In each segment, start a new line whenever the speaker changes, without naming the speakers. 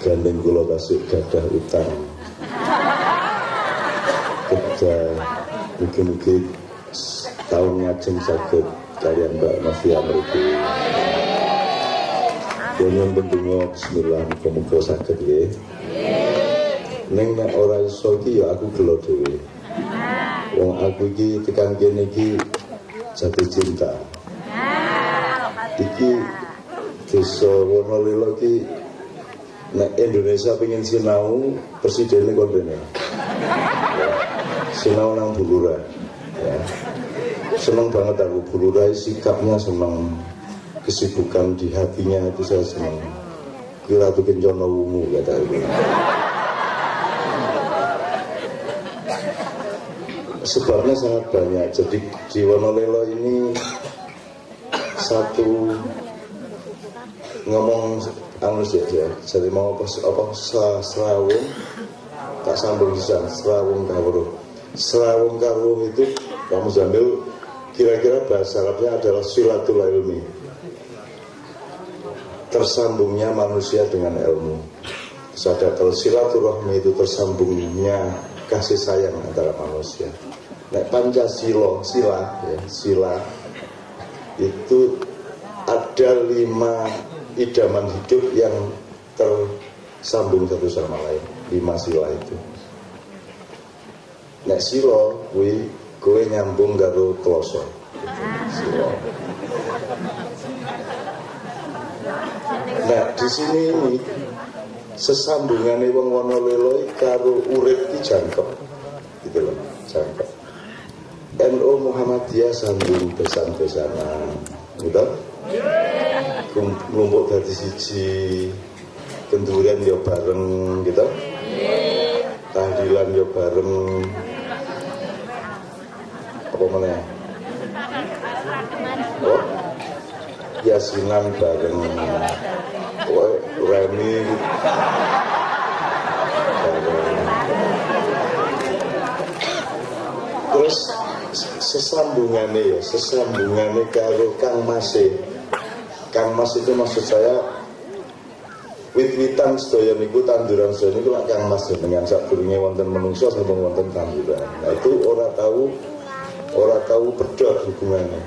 Gandeng kula kasih gadah utang. Kerja mungkin-mungkin tahun ngajeng sakit kalian Mbak Novia mereka. Kunyong bendungo bismillah muga-muga sakit ya. Neng nek ora iso ya aku gelo dhewe. Wong aku iki tekan kene iki jatuh cinta. Iki desa Wonolilo iki nek Indonesia pengen sinau presidennya kontene. Ya. Sinau nang Bulura. Ya. Seneng banget aku Bulura sikapnya seneng kesibukan di hatinya itu saya senang kira tuh kencono wumu kata itu sebabnya sangat banyak jadi di Wonolelo ini satu ngomong anu saja jadi mau apa apa serawung tak sambung bisa serawung kawruh serawung kawruh itu kamu sambil kira-kira bahasa Arabnya adalah silaturahmi tersambungnya manusia dengan ilmu. Sadar kalau silaturahmi itu tersambungnya kasih sayang antara manusia. Nah, Pancasila, sila, ya, sila itu ada lima idaman hidup yang tersambung satu sama lain. Lima sila itu. Nek silo, kui, kue nyambung karo kloso. Silo. Nah, di sini ini sesambungannya wong Wonolelo karo urip iki jangkep. Gitu loh, jangkep. NU Muhammadiyah sambung besan-besanan, gitu. Ngumpul dari siji kendurian yo bareng gitu. Tahlilan yo bareng. Apa mana? Oh, yasinan bareng Remi terus sesambungannya ya sesambungannya kalau Kang Mas Kang Mas itu maksud saya wit-witan sedaya niku tanduran sedaya niku lak Kang Mas dengan sak durunge wonten menungso sama wonten tanduran. Nah itu ora tahu ora tahu pedot hubungannya.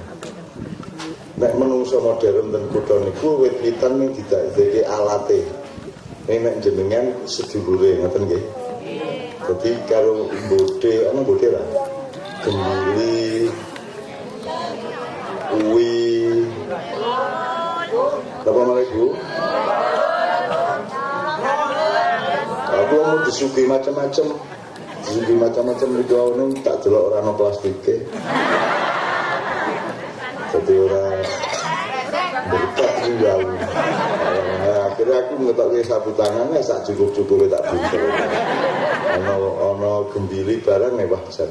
Nek menungso modern dan kutha niku wit-witan ning didadekake alate. Nek nek jenengan sedulure ngoten nggih. Jadi kalau bode ana bode lah. Gemili Uwi Apa malah Bu? Aku mau disuguhi macam-macam Disuguhi macam-macam di ini tak delok orang plastiknya Jadi orang berkat tinggal nah, Akhirnya aku mengetahui sapu tangannya sak cukup-cukupnya tak buntel Ono ono gembili barang ya bahkan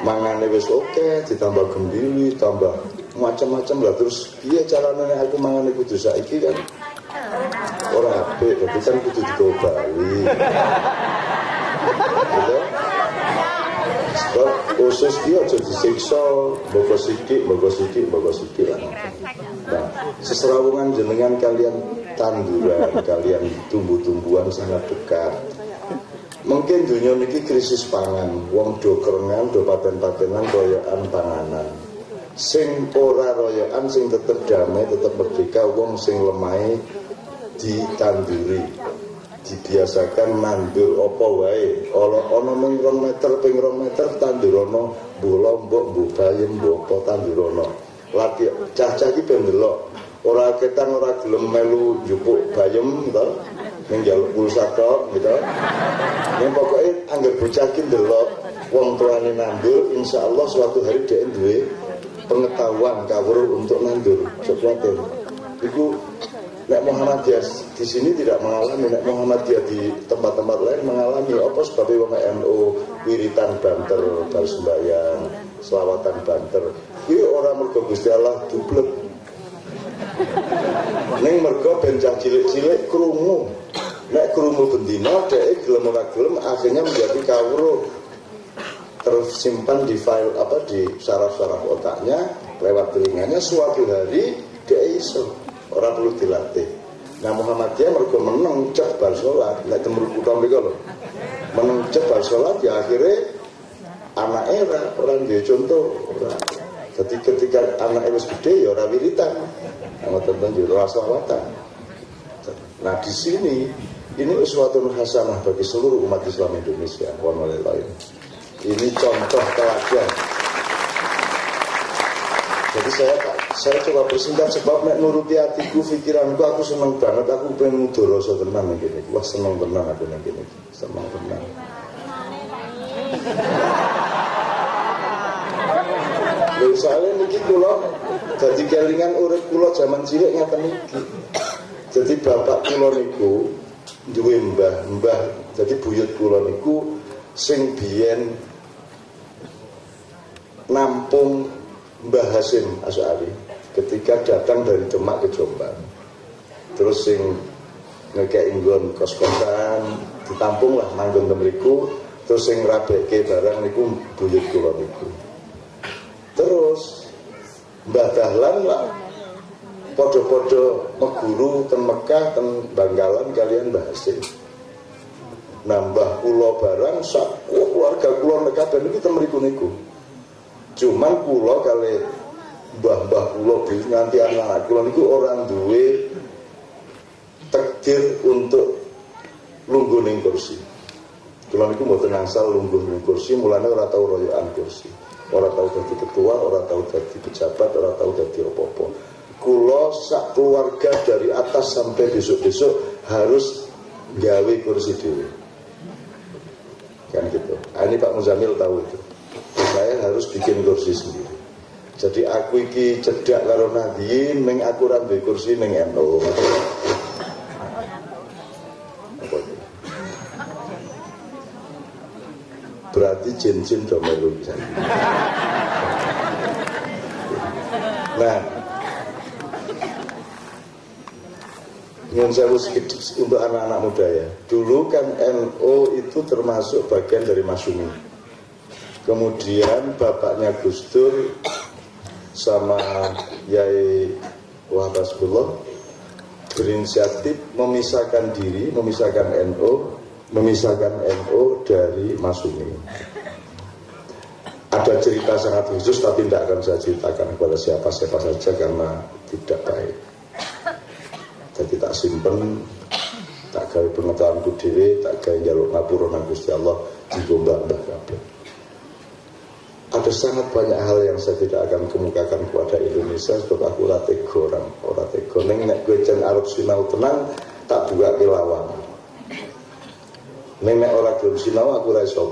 mangane wis oke ditambah gembili tambah macam-macam lah. Terus iya caranya aku mangane kudu saiki kan orang apik tapi kan kudu digobali gitu. Sebab dia aja disiksa bogo sidik bogo sidik bogo sidik lah. Nah seserawungan jenengan kalian tanduran kalian tumbuh-tumbuhan sangat dekat mungkin dunia ini krisis pangan. Wong do kerengan do paten-patenan royokan panganan. Sing ora royokan sing tetep damai tetep merdeka wong sing lemai ditanduri. Dibiasakan nandur opo wae. Ana ana mung meter ping meter tandurono mbuh lombok mbuh bayem mbuh apa tandurono. Lati cah-cah iki ben ora ketang ora gelem melu bayem to ning jaluk pulsa tok gitu. Ning pokoke anggere bocah ki ndelok wong tuane nandur, insyaallah suatu hari dia duwe pengetahuan kawur untuk nandur. Sesuatu. Iku Nek Muhammadiyah di sini tidak mengalami, Nek Muhammadiyah di tempat-tempat lain mengalami. Apa sebabnya wong NU wiritan banter, bal sembayang, selawatan banter. Ini orang mergo Gusti Allah dublet. Ning mergo ben cilik-cilik krungu. Nek krungu bendina dhek gelem ora gelem akhirnya menjadi kawruh. Tersimpan di file apa di saraf-saraf otaknya lewat telinganya suatu hari dia iso. Orang perlu dilatih. Nah Muhammadiyah mereka menang cek bar sholat. Nggak temur utang mereka loh menang cek bar sholat ya akhirnya anak era orang dia contoh orang. Jadi ketika anak era gede ya orang wiritan. Sama tentang juga sholawatan nah di sini ini suatu hasanah bagi seluruh umat Islam Indonesia. Lain ini contoh teladan. Jadi saya saya coba bersingkat sebab nek nuruti hatiku pikiranku aku seneng banget. Aku pengen mudoroso tenan ning kene. Wah seneng tenan aku ning kene. Seneng tenan Lha soalnya niki kula dadi kelingan urip kula zaman cilik ngeten iki. Jadi bapak kula niku duwe mbah, mbah jadi buyut kula niku sing biyen nampung Mbah Hasim Asy'ari ketika datang dari Demak ke Jombang. Terus sing ngekek inggon kos-kosan ditampung lah manggon temriku terus sing rabeke barang niku buyut kula niku. Terus Mbah Dahlan lah podo-podo meguru ten Mekah ten Bangkalan kalian Mbah Hasim. Nambah pulau barang sak keluarga kabeh niki ten mriku niku. Cuman pulau kali mbah-mbah pulau nanti anak-anak kula niku orang duwe takdir untuk lungguh ning kursi. Kula niku mboten angsal lungguh ning kursi, mulane ora tau kursi. Ora tau dadi ketua, ora tau dadi pejabat, ora tau dadi apa-apa. Kula sak keluarga dari atas sampai besok-besok harus gawe kursi dewi. Kan gitu. Ah, ini Pak Muzamil tahu itu saya harus bikin kursi sendiri jadi aku iki cedak karo Nadien neng aku rambi kursi neng NU berarti jin-jin do melu nah Nyun sewu untuk anak-anak muda ya. Dulu kan NU itu termasuk bagian dari Masumi kemudian bapaknya Gus Dur sama Yai Wahab berinisiatif memisahkan diri, memisahkan NU, memisahkan NU dari Masumi. Ada cerita sangat khusus tapi tidak akan saya ceritakan kepada siapa-siapa saja karena tidak baik. Jadi tak simpen, tak gawe pengetahuanku diri, tak gawe jaluk ngapura nang Gusti Allah di gombak mbah ada sangat banyak hal yang saya tidak akan kemukakan kepada Indonesia sebab aku ora orang ora tega. Ning nek gue jan arep sinau tenan tak buka kelawang ning nek ora gelem sinau aku ora iso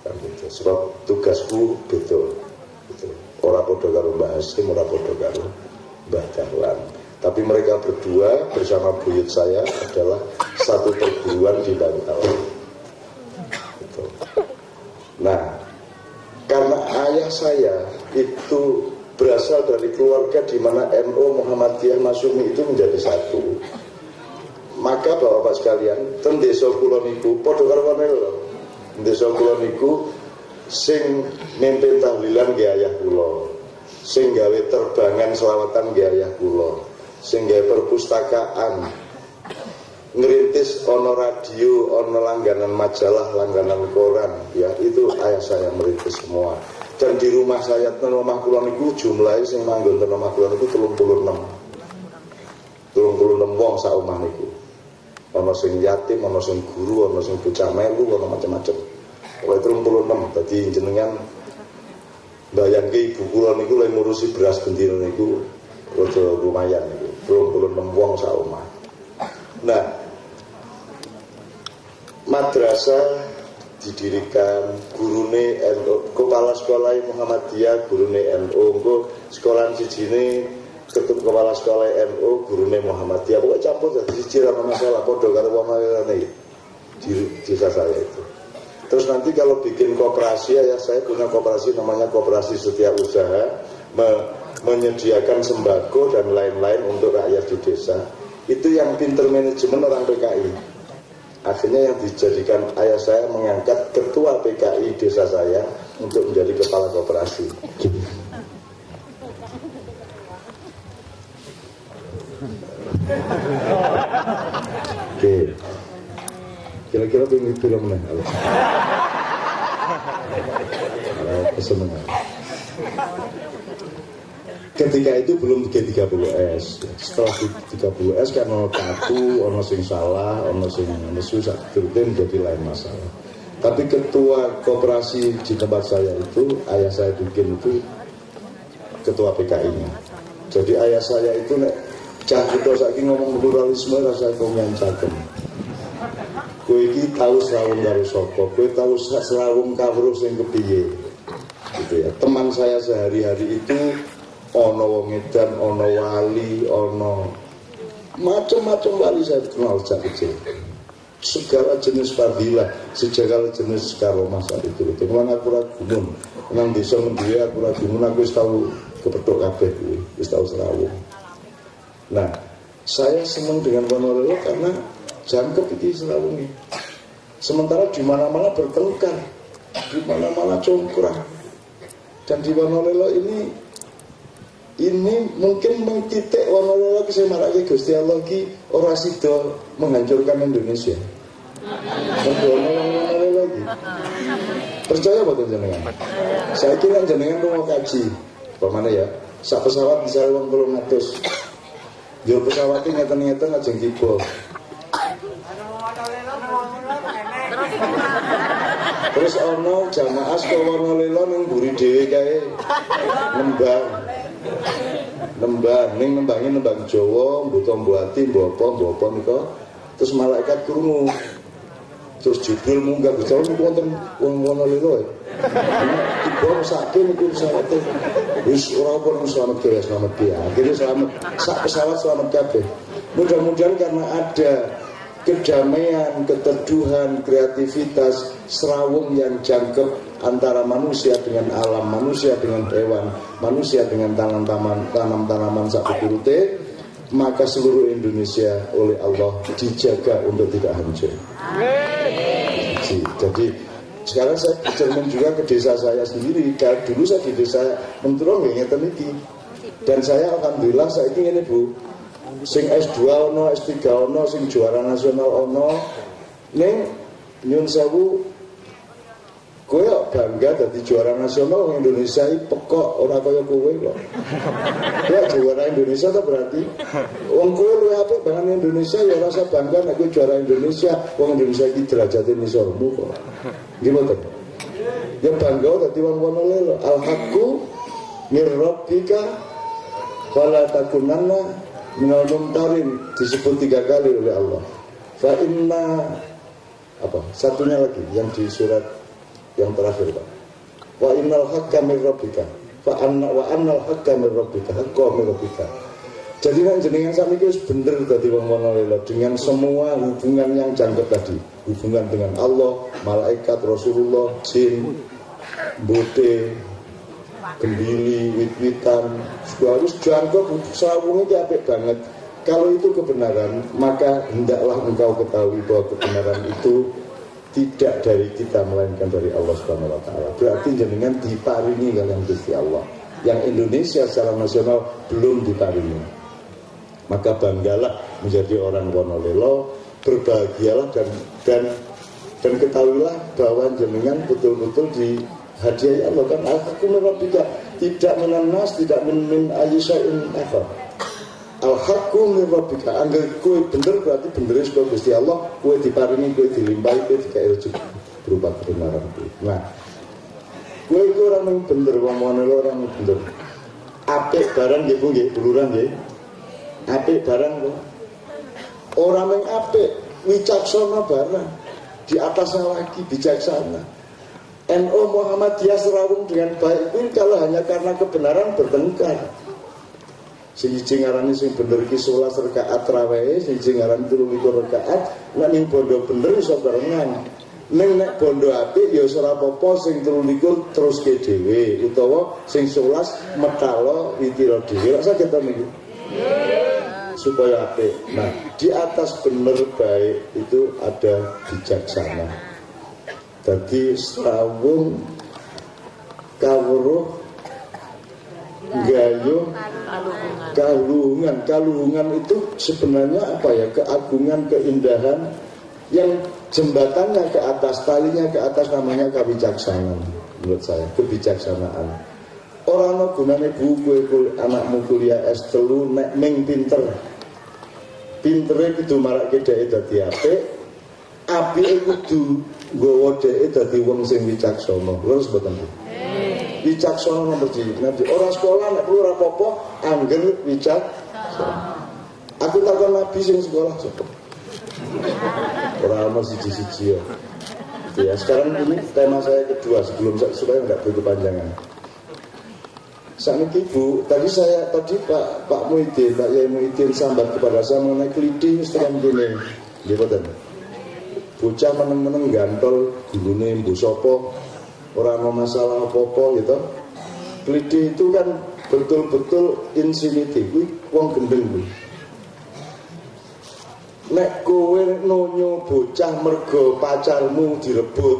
kan gitu sebab tugasku betul gitu. ora padha karo Mbah Hasim ora padha karo tapi mereka berdua bersama buyut saya adalah satu perguruan di Bangkalan gitu. nah karena ayah saya itu berasal dari keluarga di mana NU Muhammadiyah Masumi itu menjadi satu. Maka bapak-bapak sekalian, ten desa kula niku padha karo. Desa kula niku sing mimpin tahlilan nggih ayah kula. Sing gawe terbangan selawatan nggih ayah kula. Sing gawe perpustakaan ngerintis ono radio, ono langganan majalah, langganan koran, ya itu ayah saya merintis semua. Dan di rumah saya ten omah kula niku jumlahe sing manggon ten omah kula niku 36. 36 wong sak omah niku. Ono sing yatim, ono sing guru, ono sing bocah melu, ono macam-macam. Pokoke 36. Dadi jenengan bayangke ibu kula niku lek ngurusi beras bendina niku rada lumayan niku. 36 wong sak omah. Nah, madrasah didirikan gurune NU kepala sekolah Muhammadiyah gurune NU engko sekolah sijine ketua kepala sekolah NU gurune Muhammadiyah pokoknya campur jadi siji ora masalah padha karo wong di desa saya itu Terus nanti kalau bikin kooperasi ya saya punya kooperasi namanya Kooperasi setiap Usaha me menyediakan sembako dan lain-lain untuk rakyat di desa. Itu yang pinter manajemen orang PKI. Akhirnya yang dijadikan ayah saya mengangkat ketua PKI desa saya untuk menjadi kepala kooperasi. Kira-kira pengen film nih. Kalau kesenangan. Ketika itu belum G30S. Setelah G30S kan ono katu, ono sing salah, ono sing nesu rutin jadi lain masalah. Tapi ketua koperasi di tempat saya itu, ayah saya bikin itu ketua PKI-nya. Jadi ayah saya itu nek cah kita saiki ngomong pluralisme rasa kau yang. Kue iki tahu serawung dari soko, kue tahu serawung kawruh sing kepiye. Gitu ya. Teman saya sehari-hari itu ono wong edan, ono wali, ono macam-macam wali saya kenal sejak kecil. Segala jenis fadilah, segala jenis karomah saat itu. Itu mana aku ragumun, nang desa mendiri aku ragumun, aku tahu kepethuk kabeh kuwi, wis tahu serawung. Nah, saya senang dengan Wonololo karena jangkep iki serawungi. Sementara di mana-mana bertengkar, di mana-mana congkrah. Dan di Wonololo ini ini mungkin mengtitik Wonololo ki semarake Gusti Allah ki ora sida menghancurkan Indonesia. Lagi. Percaya apa jenengan? Saya kira jenengan mau kaji. Pemana ya? Sak pesawat bisa uang belum ngatus. Jual pesawatnya ngeten-ngeten aja tiba. Terus ono jamaah saka Wonololo ning mburi dhewe nembang. Nembang ning nembange nembang Jawa, mbuto mbuati, mbopo, mbopo nika. Terus malaikat krungu. Terus Jibril munggah bicara niku wonten wong Wonololo. Tiba sakit niku pesawate. Wis ora apa nang selamat ya selamat ya. Akhirnya selamat sak pesawat selamat kabeh. Mudah-mudahan karena ada kedamaian, keteduhan, kreativitas, serawung yang jangkep antara manusia dengan alam, manusia dengan hewan, manusia dengan tanam-tanaman, tanam-tanaman sapi kurute, maka seluruh Indonesia oleh Allah dijaga untuk tidak hancur. Jadi sekarang saya bercermin juga ke desa saya sendiri. Dulu saya di desa Menturong ya Dan saya alhamdulillah saya ingin ini Bu, sing S2 ono, S3 ono, sing juara nasional ono. Ning nyun sewu kowe bangga dadi juara nasional wong Indonesia iki pekok ora kaya kowe kok. Ya juara Indonesia to berarti wong kowe luwih apik banget Indonesia ya rasa bangga nek kowe juara Indonesia wong Indonesia iki derajate nisormu kok. Gimana? Ya bangga dadi wong kono lho. Al haqqu mir rabbika fala takunanna minal mumtarin disebut tiga kali oleh Allah. Fa inna apa satunya lagi yang di surat yang terakhir Pak. Wa innal haqqa min rabbika. Fa anna wa annal haqqa min rabbika haqqa min rabbika. Jadi kan jenengan sami itu bener tadi wong dengan semua hubungan yang jangkep tadi. Hubungan dengan Allah malaikat Rasulullah jin bote gembili, wit-witan, harus jangkau sawungnya apik banget. Kalau itu kebenaran, maka hendaklah engkau ketahui bahwa kebenaran itu tidak dari kita melainkan dari Allah Subhanahu wa taala. Berarti jenengan diparingi kalian Gusti Allah. Yang Indonesia secara nasional belum diparingi. Maka banggalah menjadi orang Wonolelo, berbahagialah dan dan dan ketahuilah bahwa jenengan betul-betul di hadiah Allah kan aku rabbika tidak menanas tidak min ayyusa'in akhar al haqqu min angger kowe bener berarti bener saka Gusti Allah kowe diparingi kowe dilimpahi kowe dikai rezeki berupa kebenaran. Itu nah kowe iku ora mung bener wong ngono ora mung bener. Apik barang Bu nggih buluran nggih. Apik barang kok ora mung apik wicaksana barang di atasnya lagi bijaksana NU Muhammadiyah serawung dengan baik itu kalau hanya karena kebenaran bertengkar. Sing ngarani sing bener ki 11 rakaat trawehe, sing ngarani 23 rakaat, nek ning bondo bener iso barengan. Ning nek bondo apik ya ora apa-apa sing 23 terus ke dhewe utawa sing 11 metalo witira dhewe. Lak saged niki. Supaya apik. Nah, di atas bener baik itu ada bijaksana. Jadi sawung kawruh gayo kalungan. Kalungan itu sebenarnya apa ya? Keagungan keindahan yang jembatannya ke atas talinya ke atas namanya kebijaksanaan menurut saya kebijaksanaan. Orang no gunane buku anakmu kuliah S telu nek ming pinter. Pintere kudu marak dhek dadi apik. Apike kudu nggawa dhek dadi wong sing wicaksana. Lurus mboten wicaksana nomor siji nanti orang sekolah nek perlu ora apa-apa angger wicaksana. Aku takon nabi sing sekolah sapa orang masih siji-siji ya. Ya sekarang ini tema saya kedua sebelum supaya nggak berkepanjangan Saat ibu, tadi saya tadi Pak Pak Muhyiddin, Pak Yai Muhyiddin sambat kepada saya mengenai keliti setelah gini, gitu kan? Bocah meneng-meneng gantol, gulune mbu sopo, orang mau masalah apa-apa gitu. Keliti itu kan betul-betul infinity, wong gendeng kuwi. Nek kowe nonyo bocah mergo pacarmu direbut,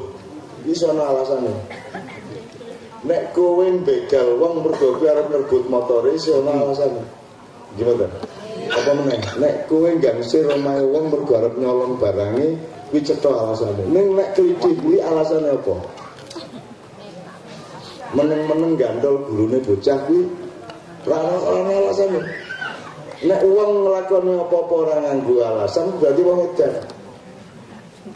iso ana alasane. Nek kowe begal wong mergo kowe arep nrebut motore iso ana alasane. Gimana? Apa meneh? Nek kowe gangsir omahe wong mergo arep nyolong barange, kuwi cetha alasane. Ning nek klithik kuwi alasane apa? Meneng-meneng gandol gurune bocah kuwi ora ana alasane. Nek uang ngelakoni apa-apa orang nganggu alasan berarti uang edan.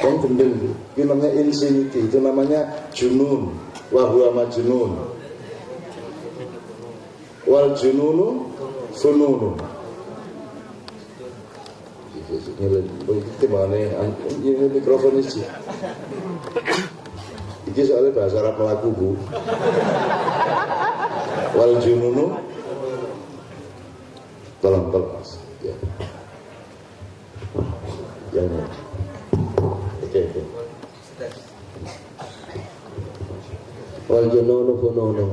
Uang gendeng itu namanya insanity, itu namanya junun, wahwa majnun. Wal jununu fununu. Ini mana? Ini mikrofon ini. Ini soalnya bahasa Arab melaku bu. Wal jununu. Tolong tolong. Ya. Yang oke oke.
Wal jununu fununu.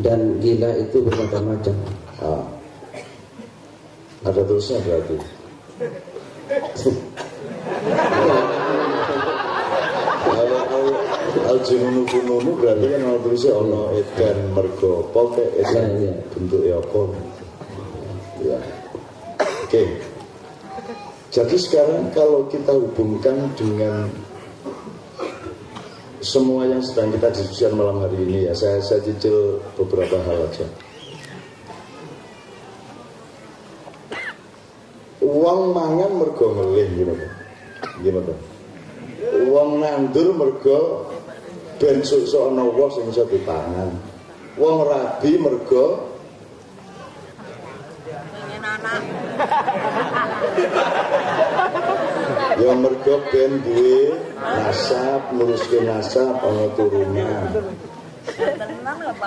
Dan gila itu bermacam-macam.
Ah. ada terusnya berarti kalau al, al jununu fununu berarti kan kalau terusnya ono edan mergo poke edan
Ya, ya.
bentuk ya apa? Ya oke. Jadi sekarang kalau kita hubungkan dengan semua yang sedang kita diskusikan malam hari ini ya saya saya cicil beberapa hal aja uang mangan mergo ngelih gimana gimana uang nandur mergo ben susuk ana woh sing iso dipangan. Wong rabi mergo ya mergo ben duwe nasab nuruske nasab ana turunan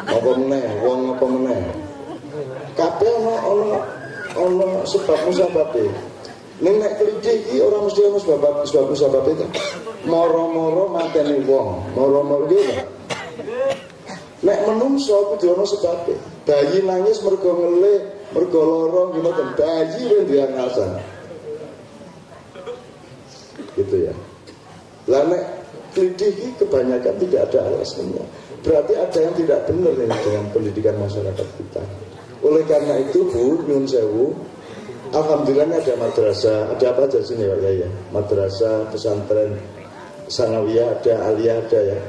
apa meneh? Wong apa meneh? Kabeh ana ana ana sebab musababe ning nek keliti iki ora mesti ana sebab sebab musababe ta moro-moro mateni wong. Moro-moro iki nek menungso kudu ana sebabe bayi nangis mergo ngelih mergo lara bayi yang dia alasan gitu ya. Lah nek ini kebanyakan tidak ada alasannya. Berarti ada yang tidak benar dengan pendidikan masyarakat kita. Oleh karena itu Bu Nyun Sewu Alhamdulillah ada madrasah ada apa aja sini Pak ya madrasah pesantren sanawiyah ada aliyah ada ya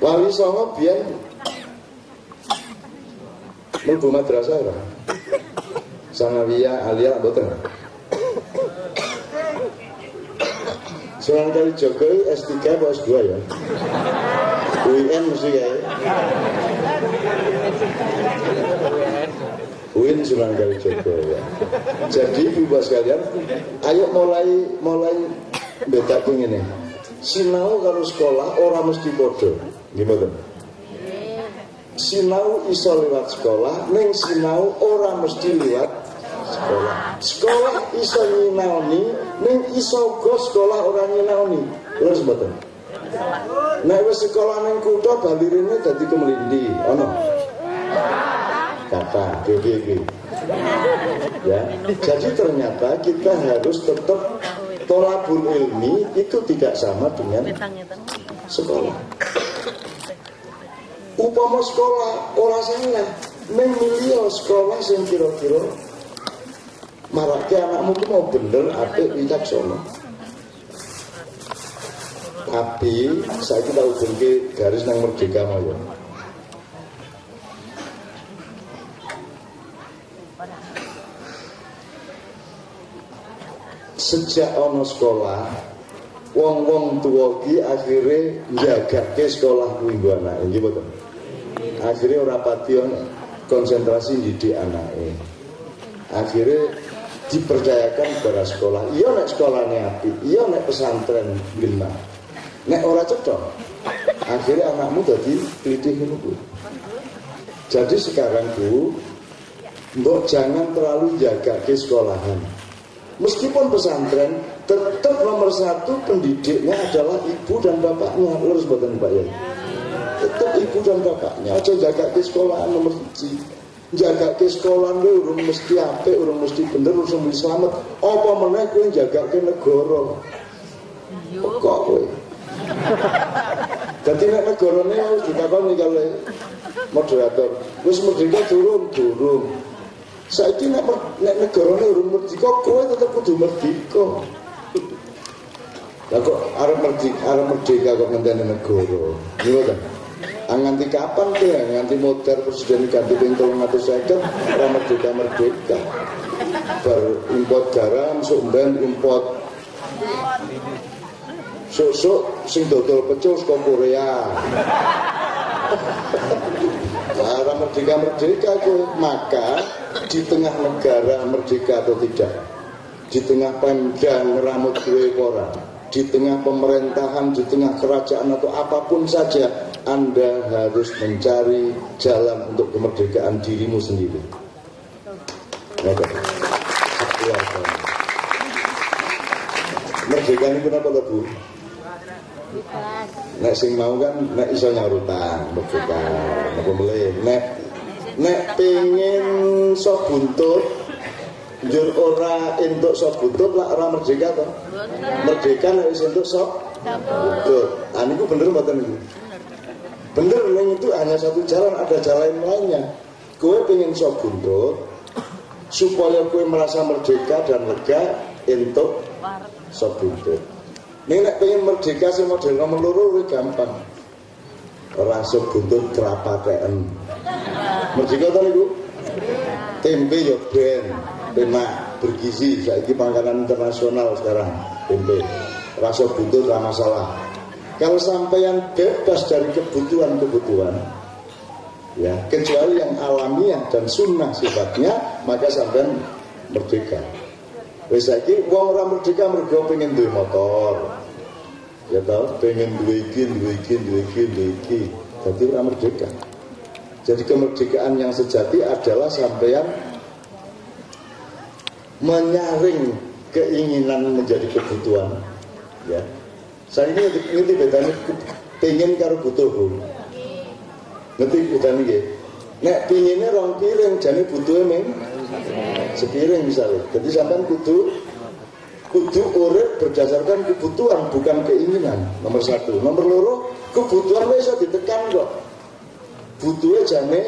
Wali Songo biar Mlebu madrasah ora? Sanawiyah Alia mboten. Sunan Jokowi S3 apa S2 ya? UIN mesti ya. UIN Sunan kali Jokowi ya. Jadi ibu sekalian, ayo mulai mulai beda ini. Sinau kalau sekolah orang mesti bodoh. Gimana? Sinau iso lewat sekolah, neng sinau orang mesti lewat sekolah. Sekolah iso nyinaoni, neng iso go sekolah orang nyinaoni. Terus betul. Nek wis sekolah neng kutha balirine dadi kemelindi, ono. Kata BBB. Ya, jadi ternyata kita harus tetap tolabul ilmi itu tidak sama dengan sekolah. Upama sekolah ora salah. Ning milih sekolah sing kira-kira marake anakmu ku mau bener apik wicaksana tapi saya kita hubungi garis nang merdeka mau sejak ono sekolah wong-wong tua ki akhirnya njagake sekolah kuwi nggih mboten akhirnya ora pati konsentrasi didik anake. Akhirnya dipercayakan kepada sekolah. Iya nek sekolahnya api iya nek pesantren lima nek ora cocok akhirnya anakmu jadi pilih ngono jadi sekarang bu Mbok jangan terlalu jaga ke sekolahan Meskipun pesantren tetap nomor satu pendidiknya adalah ibu dan bapaknya. Lurus buatan Pak ya Tetap ibu dan bapaknya. Aja jaga ke sekolahan nomor satu jaga ke sekolah gue urung mesti apik urung mesti bener urung mesti selamat. Apa meneh kowe jaga ke negara? Kok kowe dadi nek negarane harus ditakoni kali moderator. Wis merdeka turun turun saiki nek nek negarane urung merdeka kowe tetep kudu merdeka. Lah kok arep merdeka arep merdeka kok ngenteni negara ngono Ah, nganti kapan ya? Nganti modern presiden ganti ping seket ora merdeka merdeka. Berimport garam, sumben import Sok-sok sing dodol pecel saka Korea. Cara merdeka merdeka itu maka di tengah negara merdeka atau tidak, di tengah panjang rambut gue orang, di tengah pemerintahan, di tengah kerajaan atau apa pun saja, anda harus mencari jalan untuk kemerdekaan dirimu sendiri. Merdeka ini kenapa Bu? Nek sing mau kan nek iso nyarutan merdeka. Napa melih? Nek nek pengen sok buntut njur ora entuk sok buntut lah ora merdeka to. Merdeka nek wis entuk sok buntut. Ah niku bener mboten niku? Bener neng itu hanya satu jalan, ada jalan lainnya. Kue pengen sok buntut supaya kue merasa merdeka dan lega untuk sok buntut. Nih nek pengen merdeka sih model nomor loro gampang. Ora sok buntut kerapaten. Merdeka tau niku? Tempe yo ben, pemak bergizi, saiki makanan internasional sekarang tempe. Rasa buntut ora masalah. Kalau sampeyan bebas dari kebutuhan-kebutuhan, ya kecuali yang alamiah dan sunnah sifatnya, maka sampeyan merdeka. Wis saiki wong ora merdeka mergo pengen duwe motor. Ya tau, pengen duwe iki, duwe iki, duwe. Jadi merdeka. Jadi kemerdekaan yang sejati adalah sampeyan menyaring keinginan menjadi kebutuhan ya saya ini ngerti bedanya pengen karo butuh bu. Ngerti bedanya gitu. Nek pinginnya rong piring, jadi butuhnya meng sepiring misalnya. Jadi sampai kudu kudu urip berdasarkan kebutuhan bukan keinginan. Nomor satu. Nomor loro kebutuhan bisa ditekan kok. Butuhnya jane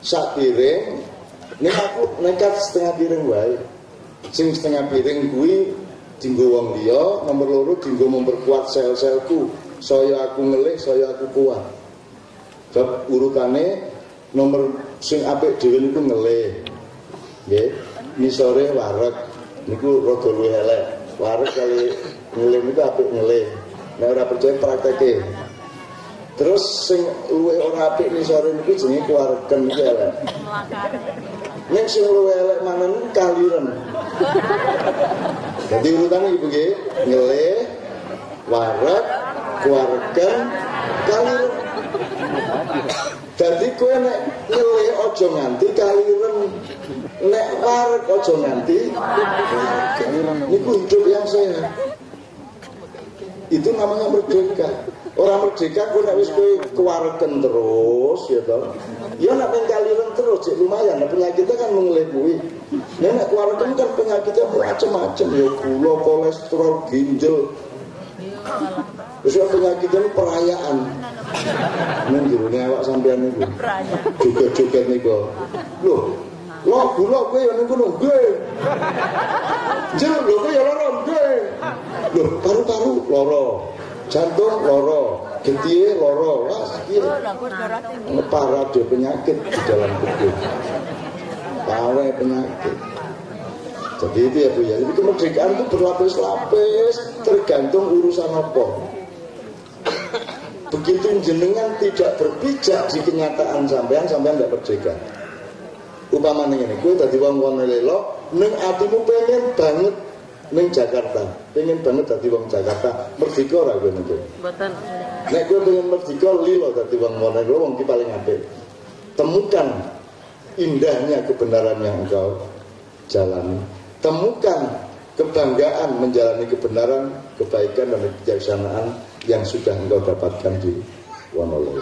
sak piring. Ini aku nekat setengah piring wae. Sing setengah piring gue dinggo wong liya nomor loro dinggo memperkuat sel-selku. Saya aku ngelih saya aku kuat. Bab urutane nomor sing apik dhewe niku ngelih. Nggih. Misore wareg niku rada luwih elek. Wareg kali ngelih niku apik ngelih nek ora percaya prakteke terus sing luwih ora apik misore niku jenenge kuwaregen iki elek. Nek sing luwih elek mangan kaliren. Jadi urutannya ibu G, ngele, warak, keluarga, kaliren. Jadi kue nek ngele ojo nganti kaliren, nek warak ojo nganti Niku hidup yang sehat. Itu namanya merdeka. Orang merdeka gue nek wis kowe kewareken terus ya toh. Ya nek ning kaliren terus cek lumayan, nek penyakitnya kan mengelebui. Ya nek kewareken kan penyakitnya macam-macam ya gula, kolesterol, ginjal. Terus penyakit ini perayaan. Nang jerone awak sampean niku. Joget-joget niku. Loh, lo gula kowe ya niku lho, nggih. Jer lho kowe ya lara, nggih. Loh, paru-paru lara. Jantung lara, getihe lara. Wah, iki parah dia penyakit di dalam tubuh. Parah penyakit. Jadi itu ya Bu ya. Jadi kemerdekaan itu berlapis-lapis tergantung urusan apa. Begitu jenengan tidak berpijak di kenyataan sampean, sampean tidak merdeka. Umpamanya ini, gue tadi wong wong lelo, neng atimu pengen banget neng Jakarta, pengen banget tadi wong Jakarta, merdeka ora gue nanti. Betul. Nek pengen merdeka lilo tadi wong wong lelo, wong ki paling apik. Temukan indahnya kebenaran yang engkau jalani. Temukan kebanggaan menjalani kebenaran, kebaikan dan kebijaksanaan yang sudah engkau dapatkan di Wonololo.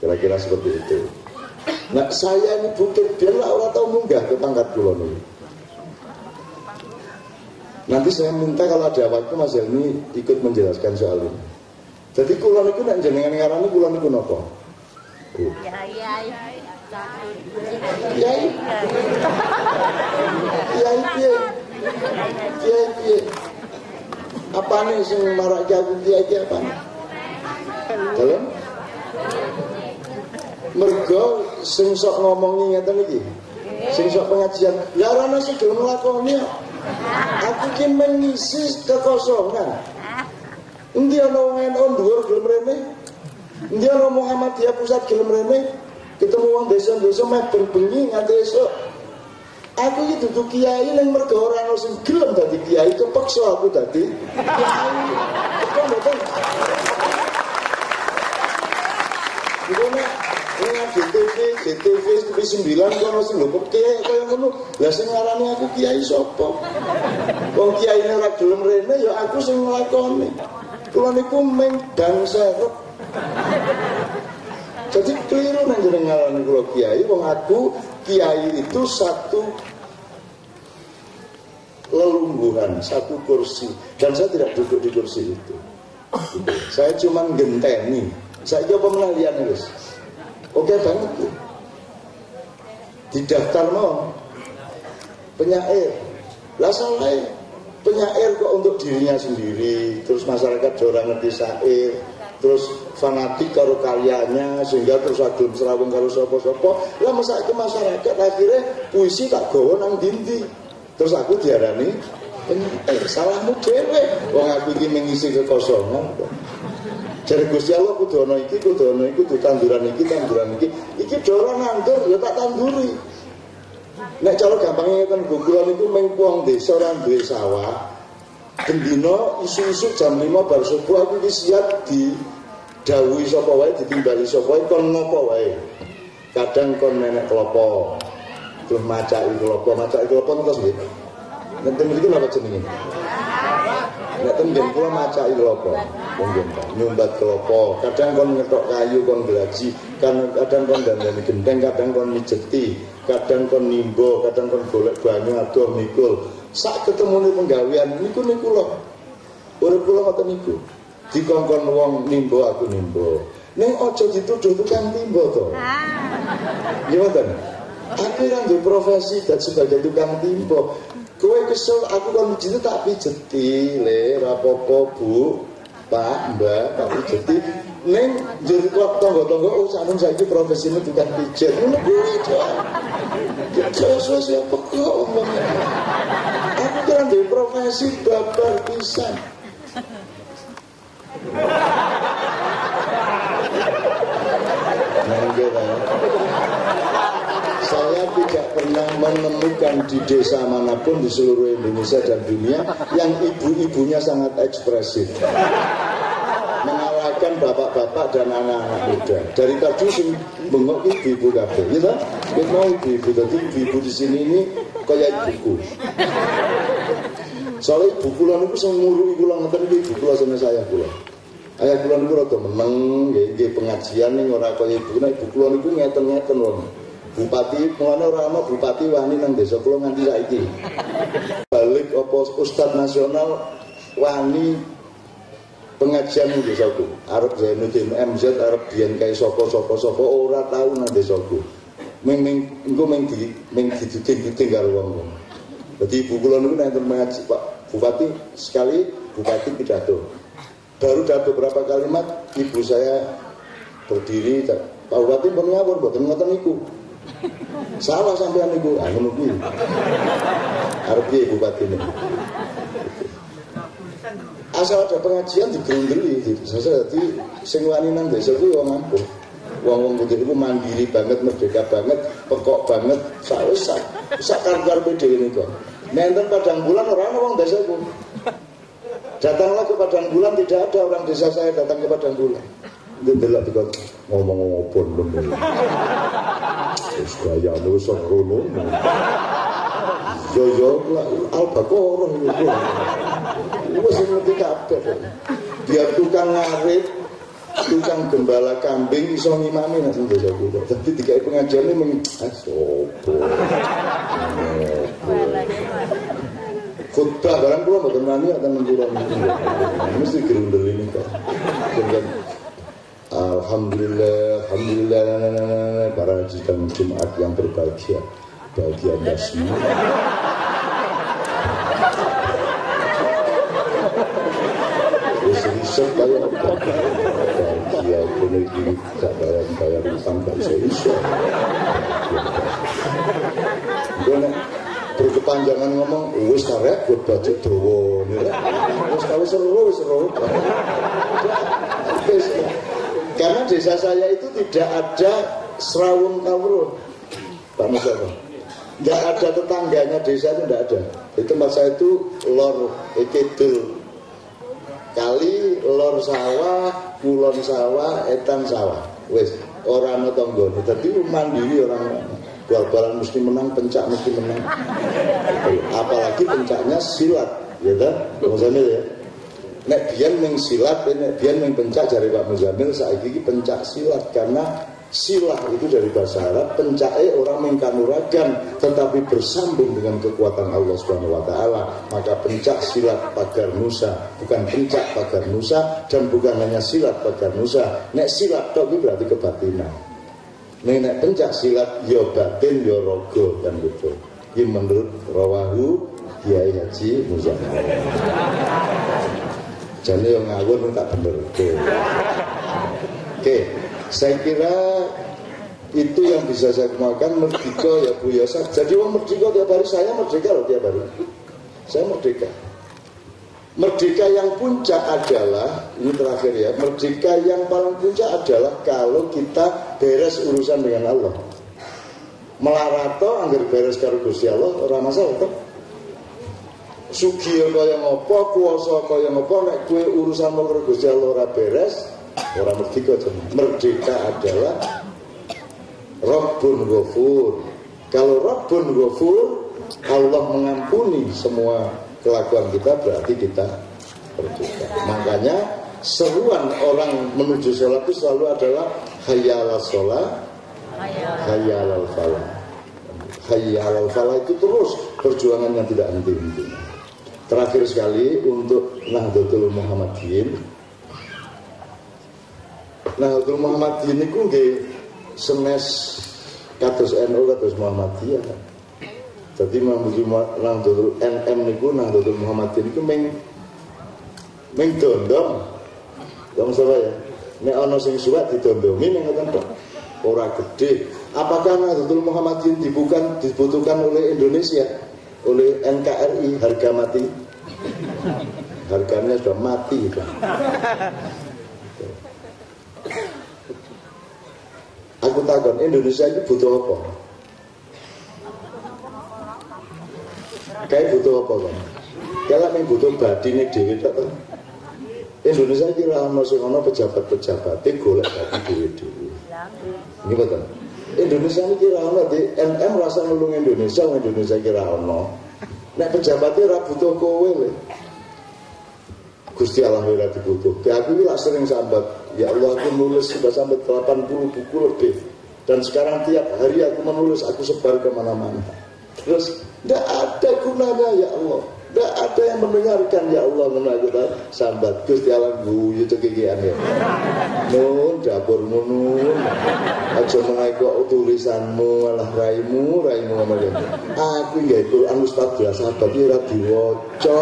Kira-kira seperti itu. Nah saya ini bukit biarlah orang tahu munggah ke pangkat kulon ini. Nanti saya minta kalau ada waktu Mas Helmi ikut menjelaskan soal ini. Jadi kulon itu nak jenengan ngarani kulon itu nopo? Ya, ya, ya. Kiai. Kiai piye? Kiai piye? Apa nih sing marak kiai kiai apa? Dalam? Mergo sing sok ngomongi ngeten iki. Sing sok pengajian, ya ora sing gelem nglakoni. Aku ki mengisi kekosongan. Endi ana wong NU dhuwur gelem rene? Endi ana Muhammadiyah pusat gelem rene? ketemu wong desa-desa meh bengi nganti esuk aku iki dudu kiai ning mergo ora ono sing gelem dadi kiai kepeksa aku dadi kiai kok mboten ning GTV, GTV TV 9 kok ono sing kiai kaya ngono. Lah sing ngarani aku kiai sapa? Wong kiai ora gelem rene ya aku sing nglakoni. Kula niku meng dan serep. Jadi keliru nang jenengan kula kiai wong aku kiai itu satu lelungguhan, satu kursi dan saya tidak duduk di kursi itu. Saya cuma genteni. Saya coba menalian guys. Oke banget tuh. Di daftar mau penyair. Lah salah penyair kok untuk dirinya sendiri, terus masyarakat orang ngerti syair, terus fanatik karo karyanya sehingga terus agem serawung karo sopo-sopo. Lah masa ke masyarakat akhirnya puisi tak gawa nang dindi. Terus aku diarani eh salahmu dewe wong aku ini mengisi kekosongan jadi Gusti Allah kudu ana iki kudu ana iki kudu tanduran iki tanduran iki iki dorong nandur ya tak tanduri nek cara gampangnya kan gugulan itu mengkuang desa orang duwe sawah Gendino isu-isu jam 5 bar subuh aku iki siap di dawuhi sapa wae ditimbali sapa wae kon ngopo wae. Kadang kon nenek klopo. Terus macaki klopo, macaki klopo terus nggih. Nenten mriki napa jenenge? Nek temben kula macaki klopo. Mungkin nyumbat klopo. Kadang kon ngetok kayu kon gelaji, kan kadang kon dandani genteng, kadang kon mijeti, kadang kon nimbo, kadang kon golek banyu adoh mikul. Sak ketemu nih penggawean niku niku loh urip kula ngoten niku. Dikongkon wong nimbo aku nimbo ning aja dituduh tukang timbo to. Ah. Gimana aku di profesi dan sebagai tukang timbo kowe kesel aku kan mijiti tak pijeti le rapopo bu pak mbak tak pijeti Neng jadi kok tonggo-tonggo oh sanun saiki profesine bukan pijet. Ngono kuwi, Cok. Ya sesuai siapa kok omongnya. Aku kira di profesi babar pisan. Saya tidak pernah menemukan di desa mana pun di seluruh Indonesia dan dunia yang ibu-ibunya sangat ekspresif mengalahkan bapak-bapak dan anak-anak muda. Dari tadi bengok ibu-ibu kabeh, ya kan? Kita ibu-ibu, tadi ibu-ibu di sini ini kayak ibuku. Soalnya ibu kula niku sing ngurui kula ngeten ibu kula sama saya kula. Ayah kula niku rada meneng nggih pengajian ning ora kaya ibu nek ibu kula niku ngeten-ngeten wong. Bupati, mulane ora bupati wani nang desa kula nganti saiki. Balik apa ustad nasional wani pengajian di desaku Arab Zainuddin MZ Arab biyen kae sapa sapa sapa ora tau nang desaku ming ming engko ming di ming diditing karo wong-wong dadi ibu kula niku nek mengaji Pak Bupati sekali Bupati pidato. Baru dapat beberapa kalimat ibu saya berdiri Pak Bupati pun ngawur mboten ngoten niku salah sampean niku ah ngono kuwi arep piye Bupati niku asal ada pengajian digerundeli saya jadi sing wani nang desa kuwi wong ampun wong-wong putih itu mandiri banget, merdeka banget, pekok banget, sak sak sak karep-karepe dhewe niku. Nenten padang bulan orang wong desa ku. Datanglah ke padang bulan tidak ada orang desa saya datang ke padang bulan. Ndelok dikon ngomong apa lho. Wis gaya wis rono. Yo yo al-baqarah itu. Wis ngerti kabeh. Biar tukang ngarit, tukang gembala kambing iso ngimami nang desa kuwi. Dadi dikai pengajian mung ah sopo. Khutbah barang kula mboten wani akan menjulang. Mesti gerundel ini kok. Alhamdulillah, Alhamdulillah para sidang Jumat yang berbahagia. Bagi anda semua. Riset kayak? Bahagia ini ini gak bayar bayar utang gak bisa iso. Gue berkepanjangan ngomong wis karek buat budget dowo wis kalau seru wis seru karena desa saya itu tidak ada serawung kawrun Pak Mustafa. Nggak ada tetangganya desa itu nggak ada. Di tempat saya itu lor ekedul. Kali lor sawah kulon sawah etan sawah. Wis orang tonggo tapi mandiri orang bal-balan mesti menang pencak mesti menang. Apalagi pencaknya silat ya kan Muzamil ya nek biyen ning silat nek biyen ning pencak dari Pak Muzamil saiki iki pencak silat. Karena silah itu dari bahasa Arab pencake orang mengkanuragan tetapi bersambung dengan kekuatan Allah Subhanahu wa taala. Maka pencak silat pagar nusa bukan pencak pagar nusa dan bukan hanya silat pagar nusa nek silat itu berarti kebatinan. Nek pencak silat yo batin yo rogo kan gitu ini menurut rawahu Kiai Haji Muzamil jadi yang ngawur tak bener. Oke. Okay. saya kira itu yang bisa saya kemalkan merdeka ya Bu Yosa jadi orang merdeka tiap hari saya merdeka loh tiap hari. Saya merdeka. Merdeka yang puncak adalah ini terakhir ya merdeka yang paling puncak adalah kalau kita beres urusan dengan Allah. Melarato anggar beres karo Gusti Allah ora masalah toh sugiya kaya ngopo kuwasa kaya ngopo nek kowe urusan karo Gusti Allah ora beres ora merdeka merdeka adalah Rabbun Ghafur. Kalau Rabbun Ghafur Allah mengampuni semua kelakuan kita berarti kita merdeka. Makanya seruan orang menuju sholat itu selalu adalah hayyala sholat hayyalal falah. Hayyalal falah itu terus perjuangan yang tidak henti-henti terakhir sekali untuk Nahdlatul Muhammadiyyin. Nahdlatul Muhammadiyyin itu nggih senes kados NU kados Muhammadiyah jadi Nahdlatul NM niku Nahdlatul Muhammadiyyin niku meng meng dondong. Wong sapa ya. Nek ana sing suwek didondongi ning ngoten tok. Ora gede apakah Nahdlatul Muhammadiyyin dibukan dibutuhkan oleh Indonesia? Oleh NKRI harga mati harganya sudah mati kan? aku takut Indonesia ini butuh apa? Kayak butuh apa kan kalau yang butuh badi ini dewi tak Indonesia ono sing ono pejabat-pejabat golek badi dewi dewi. Ini betul. Indonesia ini kira ono di NM rasa nulung Indonesia Indonesia kira ono nek pejabatnya ra butuh kowe Gusti Allah ora dibutuh. Ya aku ini sering sambat, ya Allah aku nulis sudah sampai 80 buku lebih. Dan sekarang tiap hari aku menulis, aku sebar ke mana-mana. Terus, tidak ada gunanya ya Allah. Tidak ada yang mendengarkan ya Allah menakutan sambat Gusti Allah guyu cekikian ya. Nun dapur nun. Aja mengekok tulisanmu malah raimu raimu ngomong ya. Aku ya Quran wis 14 abad ora diwaca.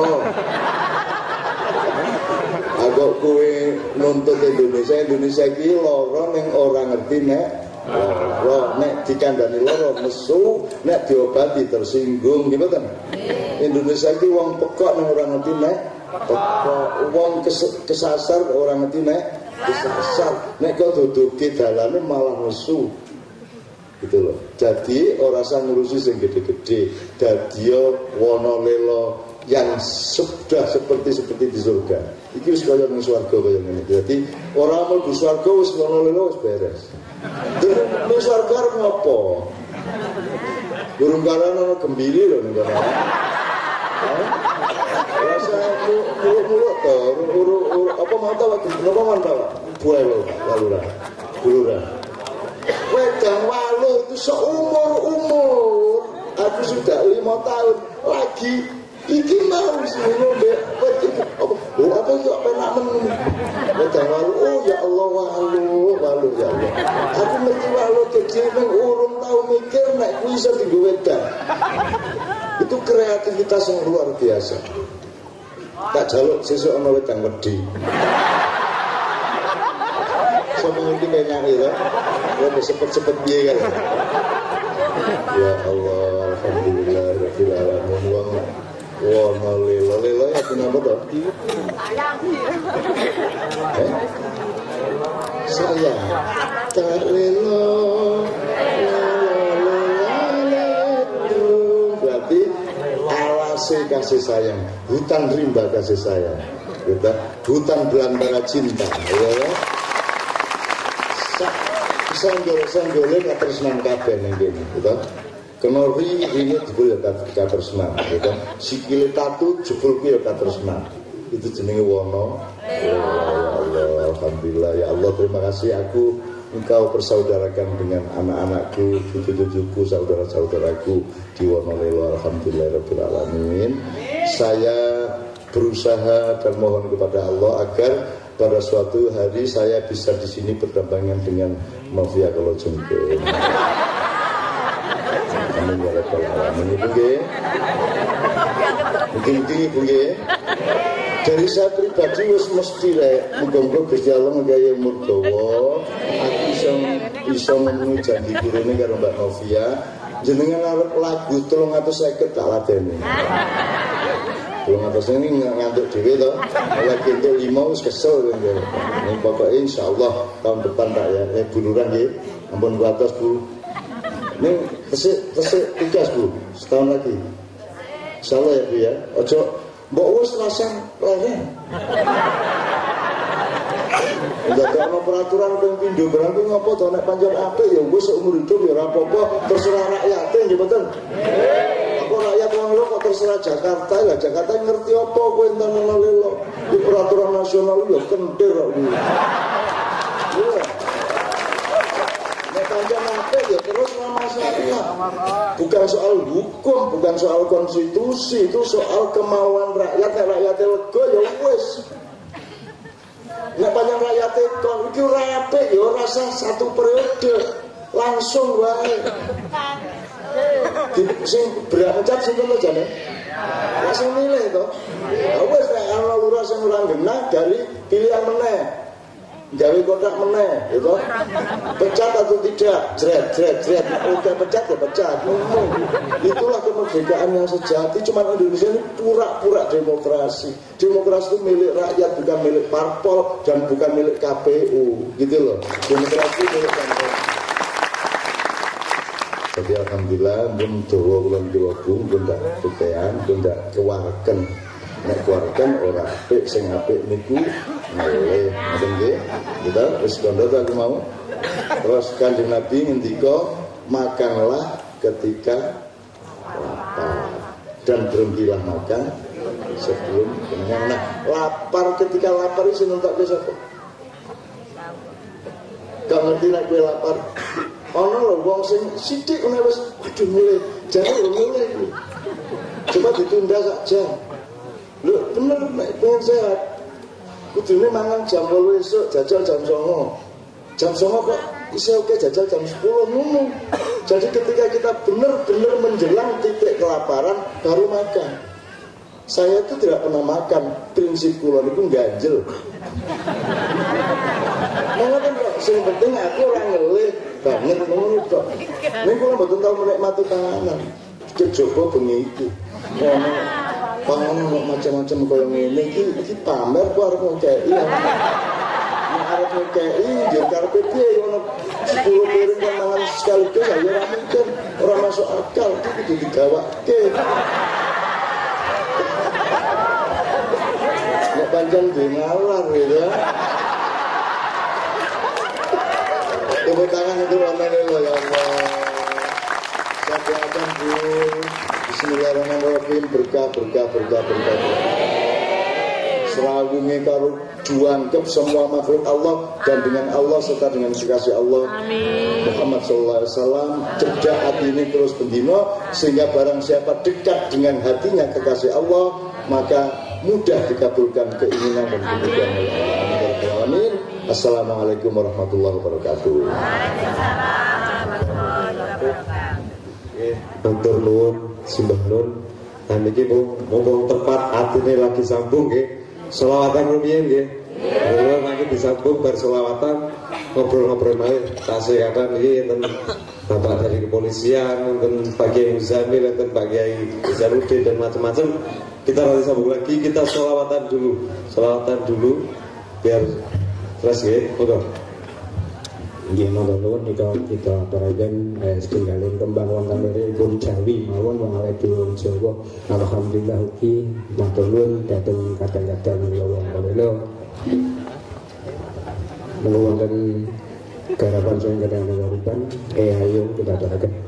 Aku kue nuntut Indonesia Indonesia iki lara ning ora ngerti nek lara nek dikandani lara mesu nek diobati tersinggung gimana Indonesia iki wong pekok nek ora ngerti nek pekok. Wong kes, kesasar ora ngerti nek kesasar. Nek kok duduke dalane malah mesu gitu loh. Jadi orang sang ngurusi sing gede-gede. Dadio wono lelo yang sudah seperti seperti di surga. Iki wis kaya ning swarga kaya ngene. Jadi orang mau di swarga wis wono lelo wis beres. Ning swarga ngopo? Burung ana gembiri lho ning kono Rasa muluk-muluk to, uru apa lo, walu itu seumur umur aku sudah lima tahun lagi mau apa oh walu oh ya Allah walu walu ya aku walu kecil tahu mikir dienggo wedang itu kreativitas yang luar biasa tak jaluk sesuk ana wedang wedi. Sama mungkin kayak nyanyi ya Udah sepet-sepet dia kan Ya Allah Alhamdulillah Rabbil Alamin. Wong Wong lelo Lelo ya kenapa tuh eh? Saya Tak Alase kasih sayang. Hutan rimba kasih sayang. Hutan belantara cinta Ya? Senggol senggolnya katresnan kabeh ning kene gitu. Kena ri ringe jebul ya katresnan gitu. Sikile tatu jebul ya katresnan itu jenenge wono. Ya Allah alhamdulillah. Ya Allah terima kasih. Aku engkau persaudarakan dengan anak-anakku cucu-cucuku saudara-saudaraku di Wonolelo alhamdulillah rabbil alamin saya berusaha dan mohon kepada Allah agar pada suatu hari saya bisa di sini berdampingan dengan mafia kalau jengkel. Amin ya rabbal alamin. Mungkin Ibu nggih. Dari saya pribadi wis mesti rek muga-muga Gusti Allah iso iso memenuhi janji kurene karo Mbak Novia. Jenengan arep lagu 350 tak ladeni. belum atas ini ngantuk dewi toh lagi untuk lima wis kesel ini pokoknya insya Allah tahun depan tak ya. Eh buluran ya ampun ke atas bu. Ini tesik tesik tugas bu. Setahun lagi. Insya Allah ya bu ya. Ojo mbok wis rasang leren Udah ada peraturan ping pindho kuwi ngopo to nek pancen apik ya wis seumur hidup ya ora apa-apa terserah rakyate nggih mboten. Apa rakyat wong lo kok terserah Jakarta ya Jakarta ngerti apa kowe entan lelo. Di peraturan nasional ya kentir kok kuwi. Iya. Nek pancen ya terus masalah. Bukan soal hukum, bukan soal konstitusi, itu soal kemauan rakyat, rakyat lega ya wis. Nek panjang rakyat kon iki ora apik ya rasa satu periode langsung wae. Sing berangkat sing ngono jane. Langsung milih to. Ya wis nek ana lurah sing ora genah dari pilihan meneh. Gawe kotak meneh, gitu. Pecat atau tidak? Jret, jret, jret. Udah pecat ya pecat. Ngomong. Itulah kemerdekaan yang sejati. Cuman Indonesia ini pura-pura demokrasi. Demokrasi itu milik rakyat, bukan milik parpol dan bukan milik KPU, gitu loh. Demokrasi milik rakyat. Jadi alhamdulillah pun Jawa kula Jawa pun pun tak kepean, pun tak kewarken. Nek kewarken ora apik sing apik niku. Kita wis kondo aku mau. Terus Kanjeng Nabi ngendika makanlah ketika lapar dan berhentilah makan sebelum kenyang. Nah, lapar ketika lapar itu ke sapa? Gak ngerti nek kowe lapar. Ana lho wong sing sithik ngene wis aduh mulai. Jane lho mulai. Coba ditunda sak jam. bener nek pengen sehat kudune mangan jam 8 esuk jajal jam 9 jam 9 kok bisa oke jajal jam 10 ngono. Jadi ketika kita benar-benar menjelang titik kelaparan baru makan. Saya itu tidak pernah makan. Prinsip kulon itu ganjel. Mengapa kok? Sing penting aku orang ngelih banget ngono kok. Ning kula mboten tau menikmati panganan. Kejaba bengi iki. Ono panganan kok macam-macam kaya ngene iki iki pamer ku arep ngekeki. Nek arep ngekeki nggih karepe piye ono 10 piring kan mangan sekaligus ya ora mungkin ora masuk akal iki kudu digawake. Nek panjang duwe ngalar gitu. Tepuk tangan Ramadhan lo ya Allah. Saya doakan Bu. Bismillahirrahmanirrahim. Berkah, berkah, berkah, berkah. berkah. Serawungi karo juangkep semua makhluk Allah dan dengan Allah serta dengan kekasih Allah Muhammad Sallallahu Alaihi Wasallam cedak hati ini terus bendino sehingga barang siapa dekat dengan hatinya kekasih Allah maka mudah dikabulkan keinginan dan kebutuhan. Amin. ya. Assalamualaikum warahmatullahi wabarakatuh.
Nggih, matur nuwun simbah nun. Nah niki mumpung tepat atine lagi sambung nggih. Selawatan rumiyin nggih. Kula lagi disambung bar selawatan ngobrol-ngobrol malih tasihatan iki enten Bapak dari kepolisian, enten Pak Kiai Muzamil, enten Pak Kiai Zanuddin dan macam-macam. Kita nanti sambung lagi, kita selawatan dulu. Selawatan dulu biar terus nggih. Monggo.
Nggih matur nuwun nika kita aturaken eh, setunggaling kembang wonten pun Jawi mawon wong awake dhewe Jawa. Alhamdulillah ugi matur nuwun dhateng kadang-kadang ya wong kawula. Mula wonten garapan sing kadang-kadang eh kita aturaken.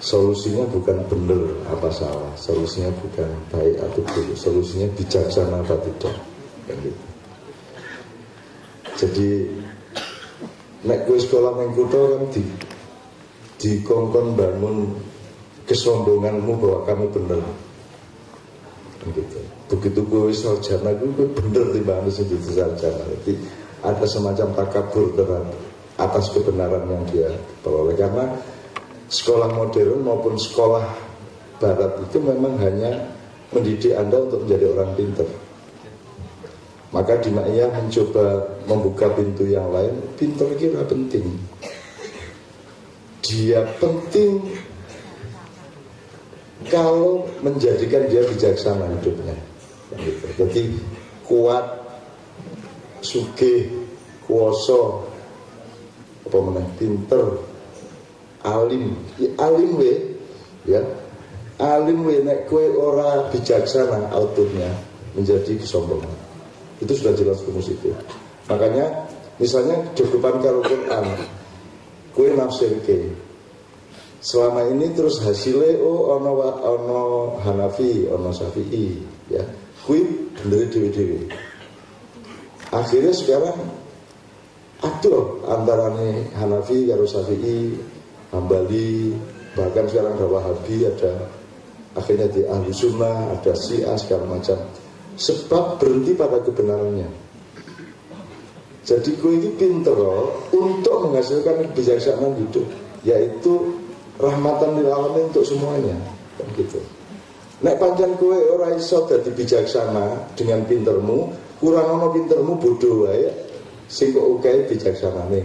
Solusinya bukan benar apa salah, solusinya bukan baik atau buruk, solusinya bijaksana apa tidak. Kan gitu. Jadi nek gue sekolah neng kan di di kongkon bangun kesombonganmu bahwa kamu benar gitu. begitu gue sarjana gue, bener sing itu sarjana jadi ada semacam takabur terhadap atas kebenaran yang dia peroleh karena sekolah modern maupun sekolah barat itu memang hanya mendidik anda untuk menjadi orang pinter maka Dinaya mencoba membuka pintu yang lain pinter kira penting. Dia penting kalau menjadikan dia bijaksana hidupnya. Jadi kuat suge kuoso apa mana pinter alim. Ya, alim we ya. Alim we nek kue ora bijaksana outputnya menjadi kesombongan. Itu sudah jelas rumus itu makanya misalnya depan kalau Quran kue nafsir ke. Selama ini terus hasilnya oh ono ono Hanafi ono Syafi'i ya. Kui bener dewi dewi akhirnya sekarang aduh antara Hanafi karo Syafi'i Hambali bahkan sekarang ada Wahabi ada akhirnya di Ahlu Sunnah ada Syiah segala macam. Sebab berhenti pada kebenarannya. Jadi gue ini pinter untuk menghasilkan kebijaksanaan hidup yaitu rahmatan lil alamin untuk semuanya. Kan gitu. Nek panjang kue ora iso dadi bijaksana dengan pintermu kurang ono pintermu bodoh wae sing kok ukai bijaksanane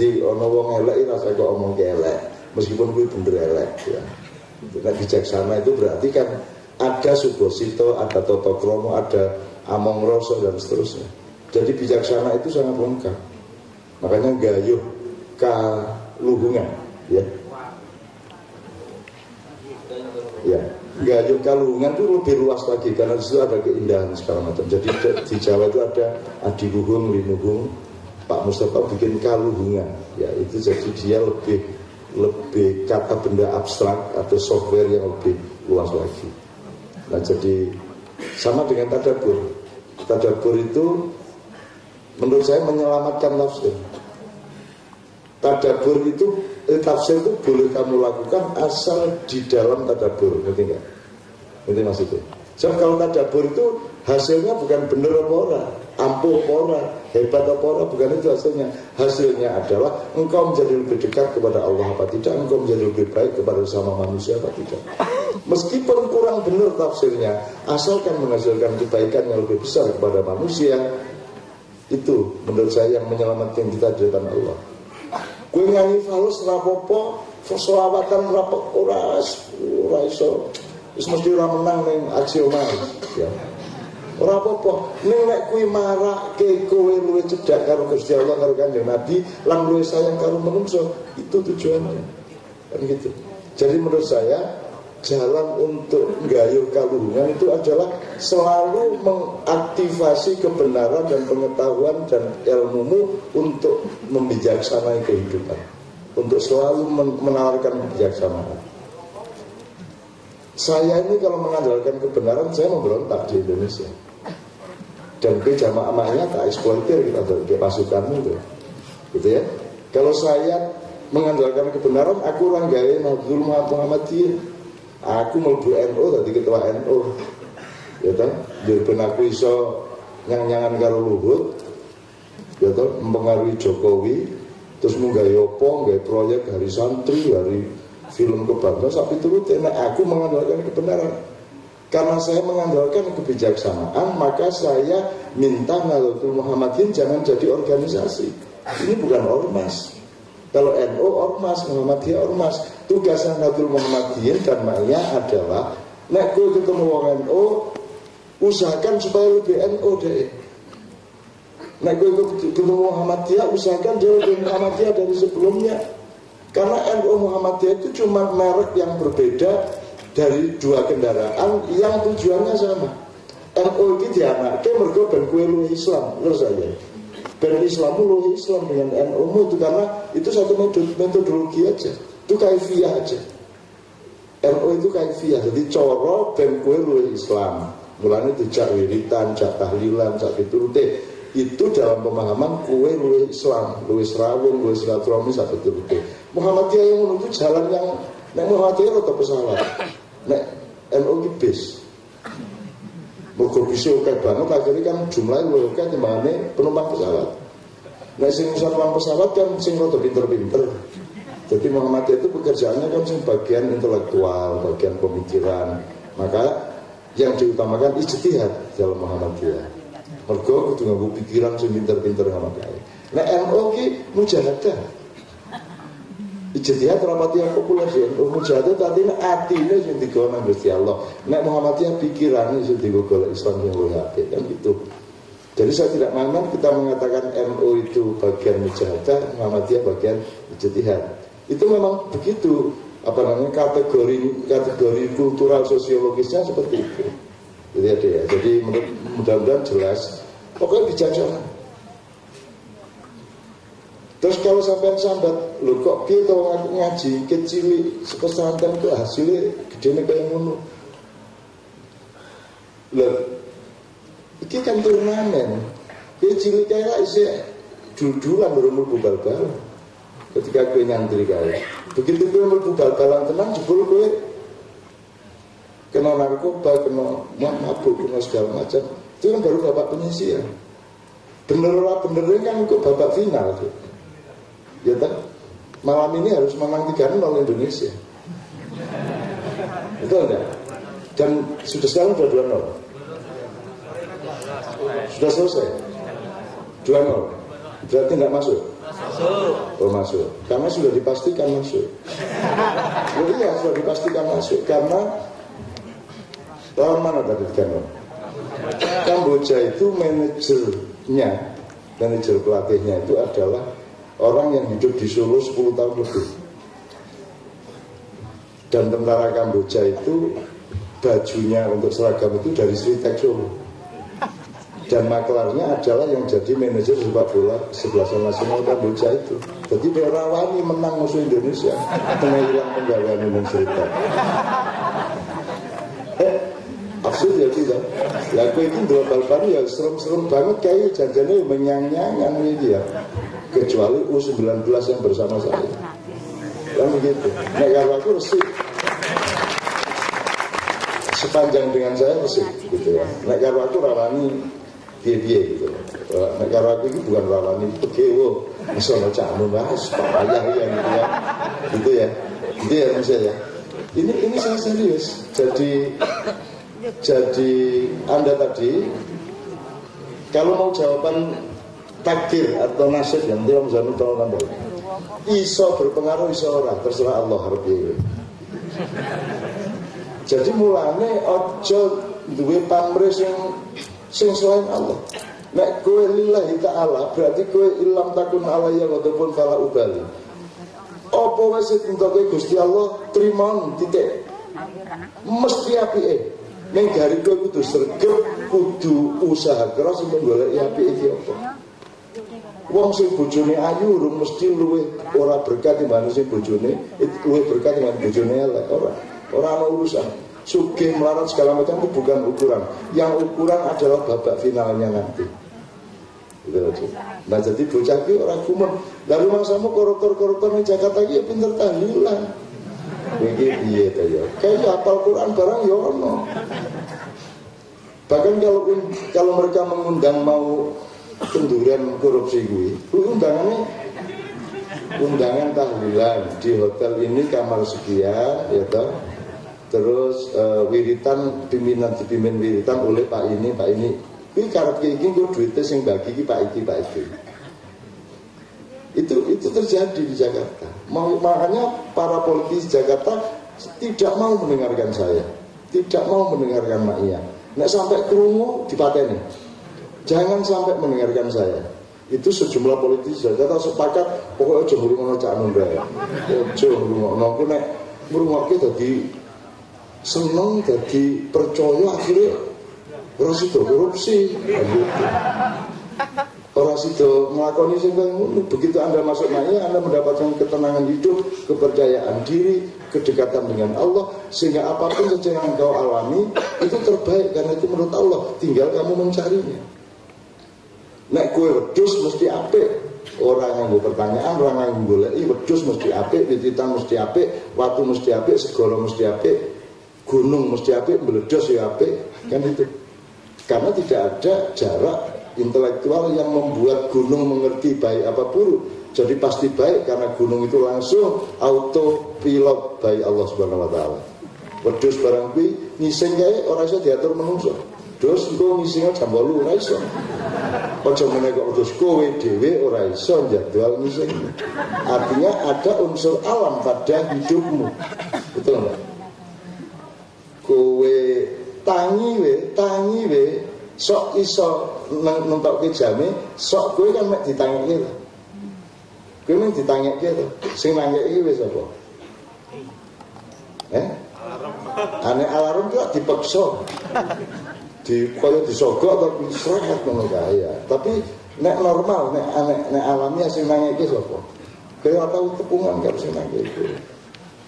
jadi ono wong elek rasa kok omong elek. Meskipun kuwi bener elek ya. Nek bijaksana itu berarti kan ada subosito ada toto kromo ada among roso dan seterusnya. Jadi bijaksana itu sangat lengkap. Makanya gayuh kaluhungan ya. Ya Gayung Kalungan itu lebih luas lagi karena di situ ada keindahan segala macam. Jadi di Jawa itu ada adiluhung, linuhung, Pak Mustafa bikin kaluhungan ya itu jadi dia lebih lebih kata benda abstrak atau software yang lebih luas lagi. Nah jadi sama dengan tadabur. Tadabur itu menurut saya menyelamatkan tafsir. Tadabur itu eh, tafsir itu boleh kamu lakukan asal di dalam tadabur. Ngerti nggak? Ngerti maksudnya? Sebab kalau tadabur itu hasilnya bukan benar apa orang, ampuh apa orang, hebat apa orang, bukan itu hasilnya. Hasilnya adalah engkau menjadi lebih dekat kepada Allah apa tidak, engkau menjadi lebih baik kepada sama manusia apa tidak. Meskipun kurang benar tafsirnya, asalkan menghasilkan kebaikan yang lebih besar kepada manusia, itu menurut saya yang menyelamatkan kita di depan Allah. Kue nyanyi falus rapopo, selawatan rapopo, ras, ras, Wis mesti ora menang ning aksioma ya. Ora apa-apa, ning nek kuwi marake kowe luwih karo Gusti Allah karo Kanjeng Nabi, lan luwih sayang karo menungso, itu tujuannya. Kan gitu. Jadi menurut saya jalan untuk gayuh kaluhungan itu adalah selalu mengaktifasi kebenaran dan pengetahuan dan ilmumu untuk membijaksanai kehidupan untuk selalu menawarkan kebijaksanaan saya ini kalau mengandalkan kebenaran saya memberontak di Indonesia dan ke jamaah amahnya tak eksploitir kita dari pasukan itu. Gitu ya. Kalau saya mengandalkan kebenaran aku orang gaya Nahdul Muhammadiyah. Aku mau NU tadi ketua NU ya kan jadi aku iso nyang-nyangan karo Luhut. Ya kan mempengaruhi Jokowi. Terus gaya opo gaya proyek hari santri hari film kebanggaan tapi turut nah aku mengandalkan kebenaran karena saya mengandalkan kebijaksanaan maka saya minta Nahdlatul Muhammadin jangan jadi organisasi. Ini bukan ormas. Kalau NU ormas Muhammadiyah ormas. Tugas Nahdlatul Muhammadin dan maknya adalah nek ketemu orang NU usahakan supaya lebih NU deh. Nek ketemu Muhammadiyah usahakan dia lebih Muhammadiyah dari sebelumnya. Karena NU Muhammadiyah itu cuma merek yang berbeda dari dua kendaraan yang tujuannya sama. NU ini dianaknya mergo ben kue lu Islam, terus saja. Ben Islam lu Islam dengan NU itu karena itu satu metodologi aja, itu kaifiah aja. NU itu kaifiah, jadi coro ben kue lu Islam. Mulanya dijak wiritan, jak tahlilan, jak diturute itu dalam pemahaman kue luwe Islam, luwe serawung, luwe silaturahmi sampai itu. Muhammadiyah yang menuju jalan yang nek Muhammadiyah pesawat, nek NU bis. Mergo bisa oke banget akhirnya kan jumlahnya luwe oke timbangannya penumpang pesawat. Nek sing penumpang pesawat kan sing rada pinter-pinter. Jadi Muhammadiyah itu pekerjaannya kan sing bagian intelektual, bagian pemikiran. Maka yang diutamakan ijtihad dalam Muhammadiyah. Mergo kudu nganggo pikiran sing pinter-pinter ngono. Nek NU ki mujahadah. Ijtihad rapati yang populer sih. Mujahadah tadi atine sing nang Gusti Allah. Nek Muhammadiyah pikirane sing golek Islam yang luwih apik kan gitu. Jadi saya tidak mampu kita mengatakan NU itu bagian mujahadah, Muhammadiyah bagian ijtihad. Itu memang begitu apa namanya kategori kategori kultural sosiologisnya seperti itu. Jadi ya. Jadi mudah-mudahan jelas. Pokoknya bijaksana. Terus kalau sampai sambat, lo kok kita ngaji, ngaji kecil pesantren ke hasilnya gede kayak ngono. Loh, ini kan turnamen. Kecil kayak isi dudulan baru mau bal Ketika gue nyantri kaya. Begitu gue mau bal-balan tenang, jebol gue kena narkoba, kena mabuk, kena segala macam. Itu kan baru bapak penyisian. Bener lah kan untuk babak final. Tuh. Ya kan? Malam ini harus menang 3 nol Indonesia. Itu enggak? Dan sudah sekarang sudah 2 nol. Sudah selesai. 2 nol. Berarti enggak masuk. Masuk. Oh masuk. Karena sudah dipastikan masuk. Oh iya sudah dipastikan masuk karena Lawan mana tadi kan? Kamboja itu manajernya, manajer pelatihnya itu adalah orang yang hidup di Solo 10 tahun lebih. Dan tentara Kamboja itu bajunya untuk seragam itu dari Sri Solo. dan maklarnya adalah yang jadi manajer sepak bola sebelas nasional Kamboja itu. Jadi Berawani menang musuh Indonesia, tengah hilang penggawean cerita. Absurd ya tidak. Ya aku itu dua bal ya serem-serem banget kayak janjinya menyang-nyangan ini ya. Kecuali U19 yang bersama saya. Kan begitu. Nah kalau aku resik sepanjang dengan saya resik gitu ya. Nah kalau aku rawani piye-piye gitu. Nek karo aku iki bukan rawani pegewo, iso cakmu bahas payah ya gitu ya. Gitu ya. Gitu ya maksudnya ya. Ini ini saya serius. Jadi jadi Anda tadi kalau mau jawaban takdir atau nasib yang dia menjadi tolong nambah iso berpengaruh iso ora? Terserah Allah harap jadi mulane ojo duwe pamrih yang sing selain Allah. Nek kowe lillahi ta'ala berarti kowe ilam takun alaiya ataupun fala ubali. Apa wis entoke Gusti Allah terima titik. Mesti apike ning gari kowe kudu sregep kudu usaha keras untuk golek apike iki apa Wong sing bojone ayu urung mesti luwe ora berkat timbang sing bojone luwe berkat timbang bojone elek ora ora ana urusan Suge melarat segala macam itu bukan ukuran. Yang ukuran adalah babak finalnya nanti. Gitu nah jadi bocah itu orang kumen. Dari mangsamu koruptor-koruptor di Jakarta ini ya pinter tahlilan. Begitu iya ya. Kayak apal Quran barang ya ono. Bahkan kalau kalau mereka mengundang mau kenduran korupsi gue, undangannya undangan tahlilan di hotel ini kamar sekian, ya toh terus uh, wiritan pimpinan dipimpin wiritan oleh Pak ini Pak ini ini karena kayak gini gue duitnya sing bagi Pak iki Pak iki itu itu terjadi di Jakarta. Makanya para politisi Jakarta tidak mau mendengarkan saya. Tidak mau mendengarkan Mak Iya. Nek sampai kerungu dipateni. Jangan sampai mendengarkan saya. Itu sejumlah politisi Jakarta sepakat pokoknya ojo ngurungono cak nunda ya. Ojo ngurungono aku nek ngurungoke dadi seneng jadi percaya akhirnya situ korupsi orang situ melakukan sing begitu anda masuk nanya anda mendapatkan ketenangan hidup kepercayaan diri kedekatan dengan Allah sehingga apa pun saja yang kau alami itu terbaik karena itu menurut Allah. Tinggal kamu mencarinya. Nek kue wedus mesti apik. Orang yang gue pertanyaan orang yang boleh wedus mesti apik tititan mesti apik waktu mesti apik segoro mesti apik gunung mesti apik, meledos ya apik, kan itu. Karena tidak ada jarak intelektual yang membuat gunung mengerti baik apa buruk. Jadi pasti baik karena gunung itu langsung auto pilot baik Allah Subhanahu wa taala. Wedhus barang kuwi ngising kae ora iso diatur menungso. Dos engko ngising jam 8 ora iso. Aja meneh kok wedhus kowe dhewe ora iso jadwal ngising. Artinya ada unsur alam pada hidupmu. Betul enggak? kowe tangi we tangi we sok iso nentokke jame sok kowe kan mek ditangeke lho kowe mek ditangeke lho sing nangeki wis apa? Eh? Ane alarm kok dipaksa. Di kaya disogok atau diseret ngono kae ya tapi nek normal nek nek, nek alamiah sing nangeki sapa? Kaya tau tepungan karo sing nangeki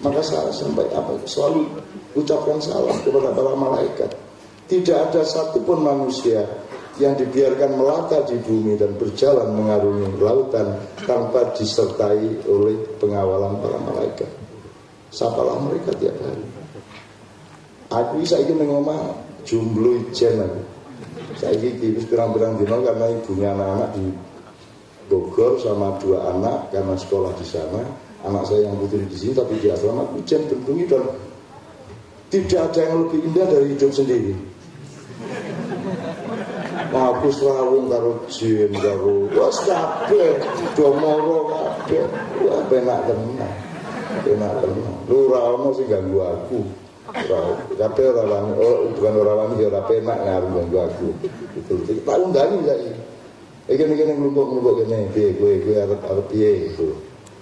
maka saya sampai apa? Selalu ucapkan salam kepada para malaikat. Tidak ada satupun manusia yang dibiarkan melata di bumi dan berjalan mengarungi lautan tanpa disertai oleh pengawalan para malaikat. Sapalah mereka tiap hari. Aku bisa ingin mengomong jumlah ijen Saya ini pirang-pirang dino karena ibunya anak-anak di Bogor sama dua anak karena sekolah di sana anak saya yang putri di sini tapi di asrama hujan berdungi dan tidak ada yang lebih indah dari hidup sendiri aku serawung karo jin karo was kabeh do moro kabeh. Wah penak tenang penak tenang lu ora ono sing ganggu aku. Kabeh ora wani. Oh bukan ora wani ya ora penak ngaruh ganggu aku. Itu tak undani saiki iki. Iki nglumpuk-nglumpuk kene piye kowe kowe arep arep piye itu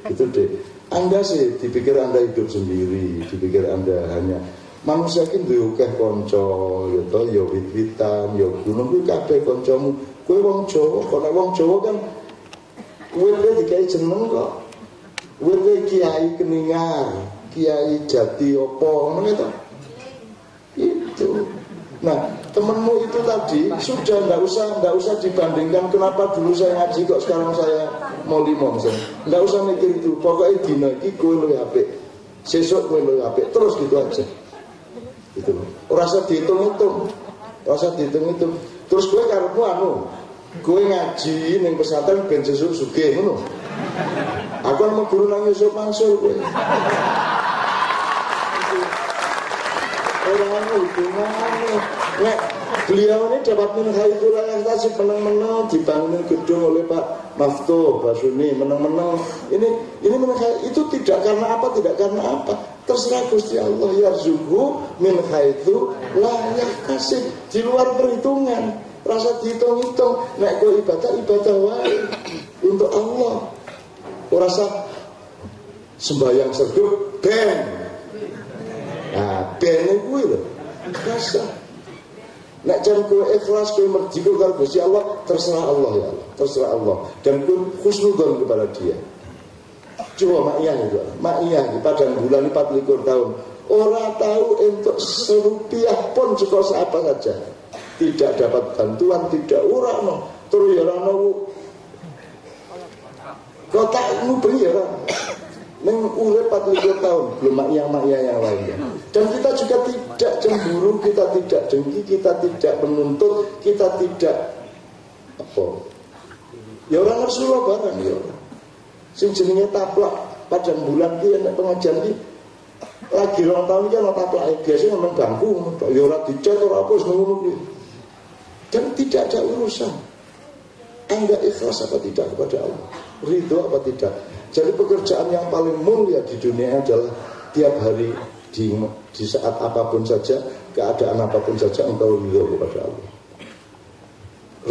itu deh anda sih dipikir Anda hidup sendiri, dipikir Anda hanya manusia iki duwe akeh kanca ya to ya wit-witan ya gunung kuwi kabeh kancamu. Kowe wong Jawa kok wong Jawa kan wit dikai jeneng kok. Wit kiai keningar kiai jati opo ngono itu. Nah temenmu itu tadi sudah nggak usah nggak usah dibandingkan kenapa dulu saya ngaji kok sekarang saya mau misalnya. Nggak usah mikir itu. Pokoknya dina iki kowe luwih apik sesuk kowe luwih apik. Terus gitu aja itu rasa dihitung-hitung. Rasa dihitung-hitung. Terus gue karepmu anu gue ngaji ning pesantren ben sesuk sugih ngono. Aku mau guru nang Yusuf Mansur gue orang hubungannya nek beliau ini dapat minha itu yang kasih menang-menang dibangunin gedung oleh Pak Mafto Basuni menang-menang ini ini minha itu tidak karena apa tidak karena apa terserah Gusti Allah ya zuhu min itu layak kasih. Di luar perhitungan rasa dihitung-hitung. Nek kau ibadah ibadah wae. Untuk Allah. Rasa sembahyang serdup ben nah ben kuwi lho. Rasa. Nek jan kowe ikhlas kowe merjiko karo Gusti Allah, terserah Allah ya Allah, terserah Allah. Dan kowe khusnudzon kepada Dia. Coba makian itu, makian di padang bulan 44 tahun. Orang tahu untuk serupiah pun cukup apa saja. Tidak dapat bantuan, tidak urano. Terus ya rano Kota ngubeng ya Neng urip 44 tahun belum maknya maknya yang lainnya. Dan kita juga tidak cemburu, kita tidak dengki, kita tidak menuntut, kita tidak apa. Ya orang Rasulullah barang ya. Sing jenenge taplak pada bulan ki nek pengajian ki lagi rong tahun iki ana taplak biasa memang bangku ya ora dicat ora apa ngono ki. Dan tidak ada urusan. Anda ikhlas apa tidak kepada Allah? Ridho apa tidak? Jadi pekerjaan yang paling mulia di dunia adalah tiap hari di, di saat apa pun saja, keadaan apa pun saja engkau ridho kepada Allah.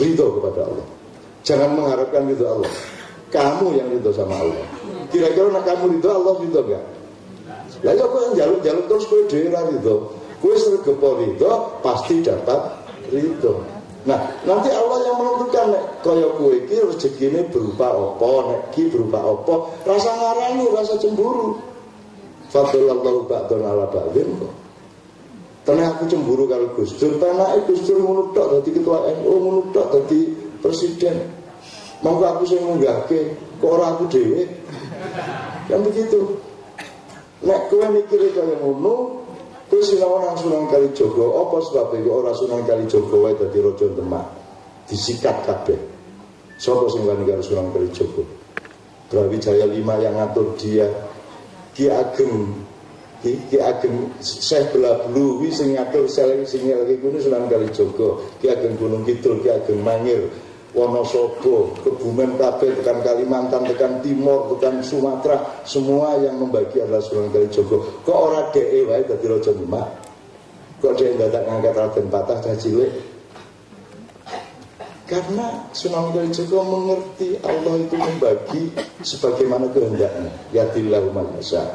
Ridho kepada Allah. Jangan mengharapkan ridho Allah. Kamu yang ridho sama Allah. Kira-kira nak kamu ridho Allah ridho gak? Lah ya kok jaluk-jaluk terus dhewe ra ridho. Kowe sregepo ridho pasti dapat ridho. Nah, nanti Allah yang menentukan nek kaya kowe iki rezekine berupa apa, nek ki berupa apa, rasa ngarani, rasa cemburu. Fadlallahu ba'dun ala ba'din. Karena aku cemburu karo Gus Dur, penake Gus Dur tok dadi ketua NU, tok dadi presiden. Monggo aku sing ngunggahke, kok ora aku dhewe. Kan begitu. Nek kowe mikir kaya ngono, Kowe sinau nang Sunan Kalijaga, apa sebab iku ora Sunan Kalijaga wae dadi raja Demak. Disikat kabeh. Sopo sing wani karo Sunan Kalijaga? Brawijaya 5 yang ngatur dia. Ki Ageng Ki, Ki Ageng Syekh Belablu wi sing ngatur sel sing ngelke kuwi Sunan Kalijaga. Ki Ageng Gunung Kidul, Ki Ageng Mangir, Wonosobo, Kebumen kabeh tekan Kalimantan, tekan Timur, tekan Sumatera, semua yang membagi adalah Sunan Kalijogo. Kok ora dhek wae dadi raja Demak? Kok dhek dadak ngangkat Raden Patah cah cilik? Karena Sunan Kalijogo mengerti Allah itu membagi sebagaimana kehendaknya. Ya dillahu man yasha.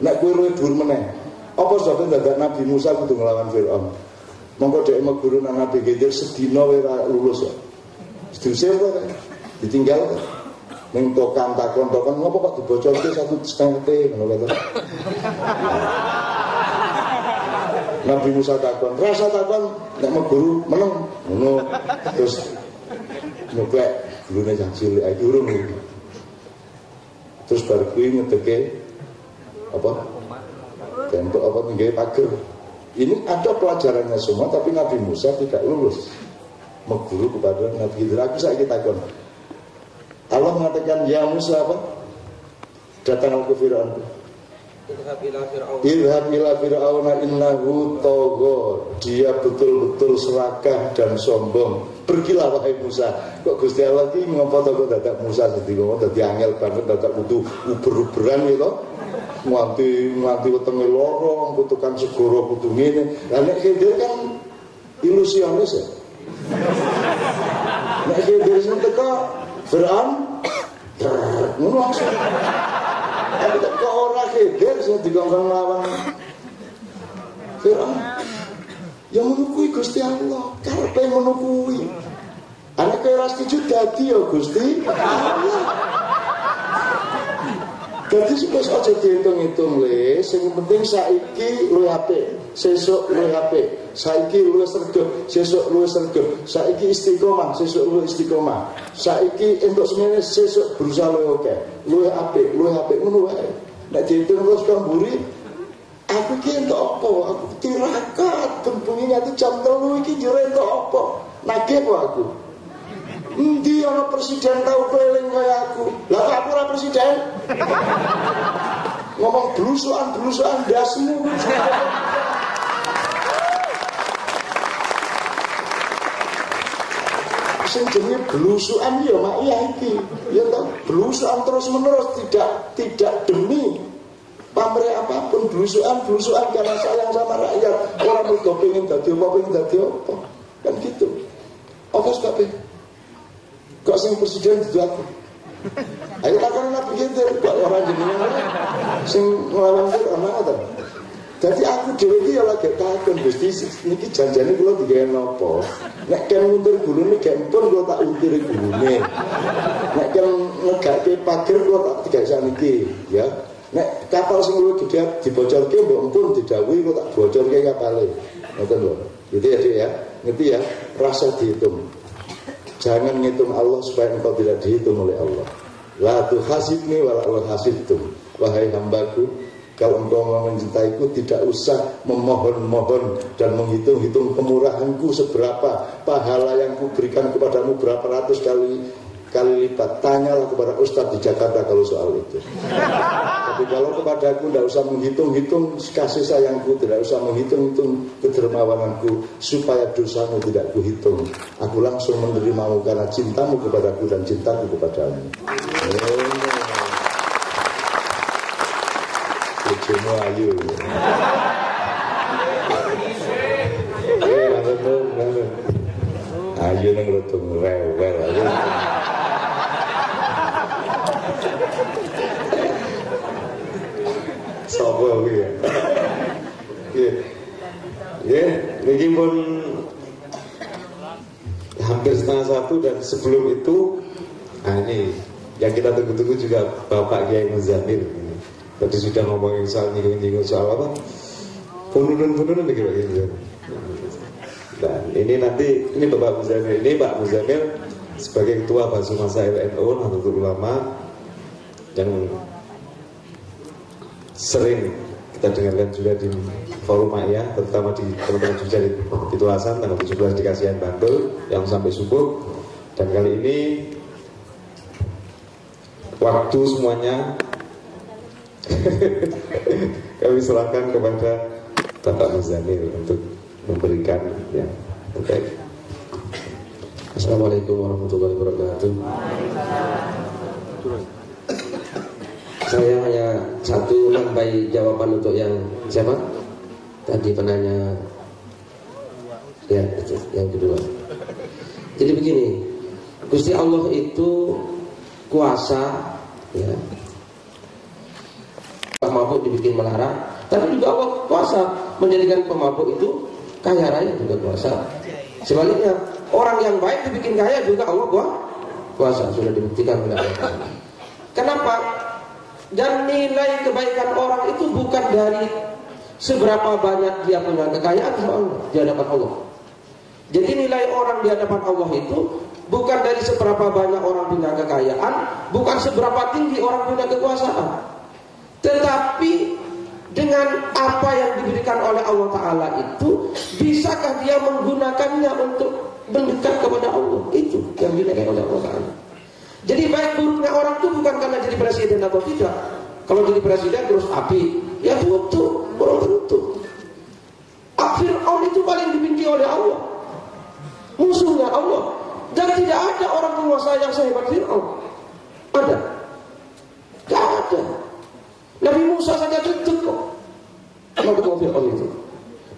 Nek kowe luwih dhuwur meneh, apa sebabnya dadak Nabi Musa kudu nglawan Firaun? Monggo dhek mau guru nang Nabi Khidir sedina lulus ya. Diusir kok ditinggal kok. Ning tokan takon tokan ngopo kok dibocorke satu setengah T ngono kata. Nabi Musa takon, rasa takon nek mau guru meneng ngono. Terus nyoba gurune cah cilik iki urung. Terus bar kuwi ngedeke apa? Tembok apa nggawe pager. Ini ada pelajarannya semua tapi Nabi Musa tidak lulus mengguru kepada Nabi Khidir. Aku saya kita kon. Allah mengatakan ya Musa apa? Datang ke Firaun. Idhab ila fir'auna innahu togo Dia betul-betul serakah dan sombong Pergilah wahai Musa Kok Gusti Allah ini ngomong togo dadak Musa Jadi ngomong dadi angel banget dadak kudu uber-uberan gitu Nganti nganti wetenge lorong kutukan segoro kudu ngene. Lah nek kan ilusionis ya. Nek iki dhewe teko Quran ngono maksud. Nek teko ora gedhe sing digonggong lawan. Quran. Ya ngono kuwi Gusti Allah, karepe ngono kuwi. Ana kowe ora setuju dadi ya Gusti. Allah. Jadi supaya aja dihitung-hitung le sing penting saiki lu apik sesuk lu apik. Saiki lu serga sesuk lu serga saiki istiqomah sesuk lu istiqomah. Saiki entuk semene sesuk berusaha lu oke lu apik lu apik ngono wae. Nek dihitung terus kamburi aku ki entuk apa? Aku tirakat bengi nganti jam 3 iki jare entuk apa? Nagih kok aku Endi ana presiden tau keling kaya aku? Lah kok aku ora presiden? Ngomong blusukan-blusukan dasmu. Sing jenenge blusukan ya mak iya iki. Ya toh, blusukan terus-menerus tidak tidak demi pamrih apa pun blusukan blusukan karena sayang sama rakyat orang mergo pengen dadi apa pengen dadi apa kan gitu apa sebabnya kok sing presiden aku ayo takkan nabi gitu kok orang jenengan sing ngelawan itu anak ada jadi aku dewe iki ya lagi takon Gusti. Niki janjane kula digawe napa nek kan mundur gulune gak pun kula tak untir gulune nek kan ngegake pager kula tak tiga saniki ya. Nek kapal sing luwih gede dibocorke mbok empun didhawuhi kok tak bocorke kapale. Ngoten lho. Gitu ya Dik ya. Ngerti ya? Rasa dihitung jangan ngitung Allah supaya engkau tidak dihitung oleh Allah. La tuhasibni wa la hasibtum wahai hambaku kalau engkau mau mencintaiku tidak usah memohon-mohon dan menghitung-hitung kemurahanku seberapa pahala yang kuberikan kepadamu berapa ratus kali kali lipat tanyalah kepada Ustadz di Jakarta kalau soal itu tapi kalau kepadaku tidak usah menghitung-hitung kasih sayangku tidak usah menghitung-hitung kedermawananku supaya dosamu tidak kuhitung aku langsung menerimamu karena cintamu kepadaku dan cintaku kepadamu. Bojomu ayu. Ayu nang lutung rewel. Sopo ya? Niki pun hampir setengah satu dan sebelum itu nah ini yang kita tunggu-tunggu juga Bapak Kiai Muzamil Tadi sudah ngomongin soal nyinggung-nyinggung soal apa? Pununan-pununan nih kira-kira. Dan ini nanti ini Bapak Muzamil ini Pak Muzamil sebagai ketua Basu Masa LNU Nahdlatul Ulama yang sering kita dengarkan juga di forum Maya terutama di teman-teman juga di, Tuasan tanggal 17 di Kasihan Bantul yang sampai subuh dan kali ini waktu semuanya kami serahkan kepada Bapak Muzamil untuk memberikan yang terbaik.
Assalamualaikum warahmatullahi wabarakatuh. Saya hanya satu lambai jawaban untuk yang siapa? Tadi penanya. Ya yang kedua. Jadi begini, Gusti Allah itu kuasa ya. Pemabuk dibikin melarang tapi juga Allah kuasa menjadikan pemabuk itu kaya raya juga kuasa. Sebaliknya orang yang baik dibikin kaya juga Allah kuasa. Sudah dibuktikan oleh Allah. Kenapa dan nilai kebaikan orang itu bukan dari seberapa banyak dia punya kekayaan soalnya di hadapan Allah. Jadi nilai orang di hadapan Allah itu bukan dari seberapa banyak orang punya kekayaan bukan seberapa tinggi orang punya kekuasaan. Tetapi dengan apa yang diberikan oleh Allah Ta'ala itu Bisakah dia menggunakannya untuk mendekat kepada Allah? Itu yang dinilai oleh Allah Ta'ala Jadi baik buruknya orang itu bukan karena jadi presiden atau tidak Kalau jadi presiden terus api Ya butuh, belum tentu Fir'aun itu paling dibenci oleh Allah Musuhnya Allah Dan tidak ada orang penguasa yang sehebat Fir'aun Ada Gak ada Nabi Musa saja tutup kok. Kalau ketemu Fir'aun itu.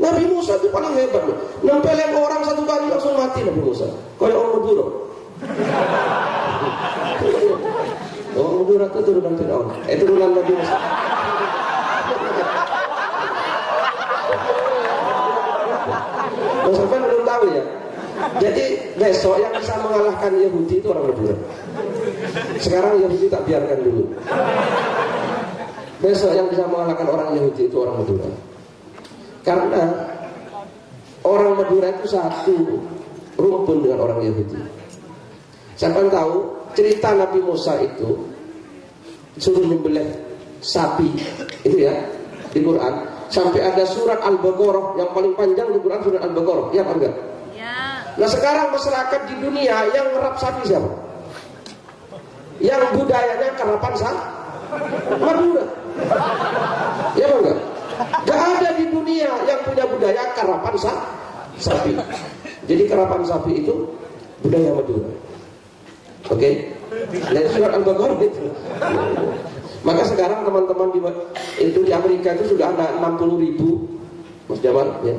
Nabi Musa itu paling hebat loh. Nempelin orang satu kali langsung mati Nabi Musa. Kayak orang Madura. Orang madura itu turunan Fir'aun. Eh turunan Nabi Musa. Mas Sofyan belum tahu ya. Jadi besok yang bisa mengalahkan Yahudi itu orang Madura. Sekarang Yahudi tak biarkan dulu. Besok yang bisa mengalahkan orang Yahudi itu orang Madura. Karena orang Madura itu satu rumpun dengan orang Yahudi. Siapa yang tahu cerita Nabi Musa itu suruh menyembelih sapi itu ya di Quran sampai ada surat Al-Baqarah yang paling panjang di Quran surat Al-Baqarah ya apa enggak? Ya. Nah sekarang masyarakat di dunia yang ngerap sapi siapa? Yang budayanya kerapan sapi Madura. Ya apa enggak? Gak ada di dunia yang punya budaya karapan sapi. Jadi karapan sapi itu budaya Madura. Oke? Okay? Dan surat Al-Baqarah itu. Maka sekarang teman-teman di itu di Amerika itu sudah ada 60 ribu Mas Jamal ya.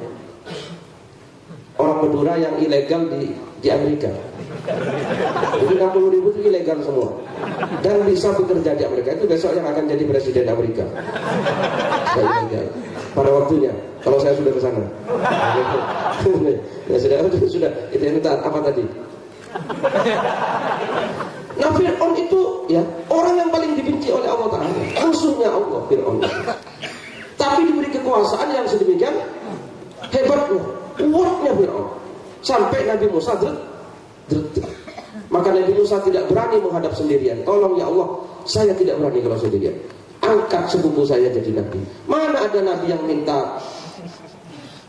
Orang Madura yang ilegal di di Amerika. Jadi 60 ribu itu ilegal semua Dan bisa bekerja di Amerika Itu besok yang akan jadi presiden Amerika Pada waktunya Kalau saya sudah ke sana ya, sudah, sudah Itu yang apa tadi Nah Fir'aun itu ya orang yang paling dibenci oleh Allah Ta'ala Musuhnya Allah Fir'aun Tapi diberi kekuasaan yang sedemikian Hebatnya Kuatnya Fir'aun Sampai Nabi Musa maka Nabi Musa tidak berani menghadap sendirian. Tolong ya Allah, saya tidak berani kalau sendirian. Angkat sepupu saya jadi nabi. Mana ada nabi yang minta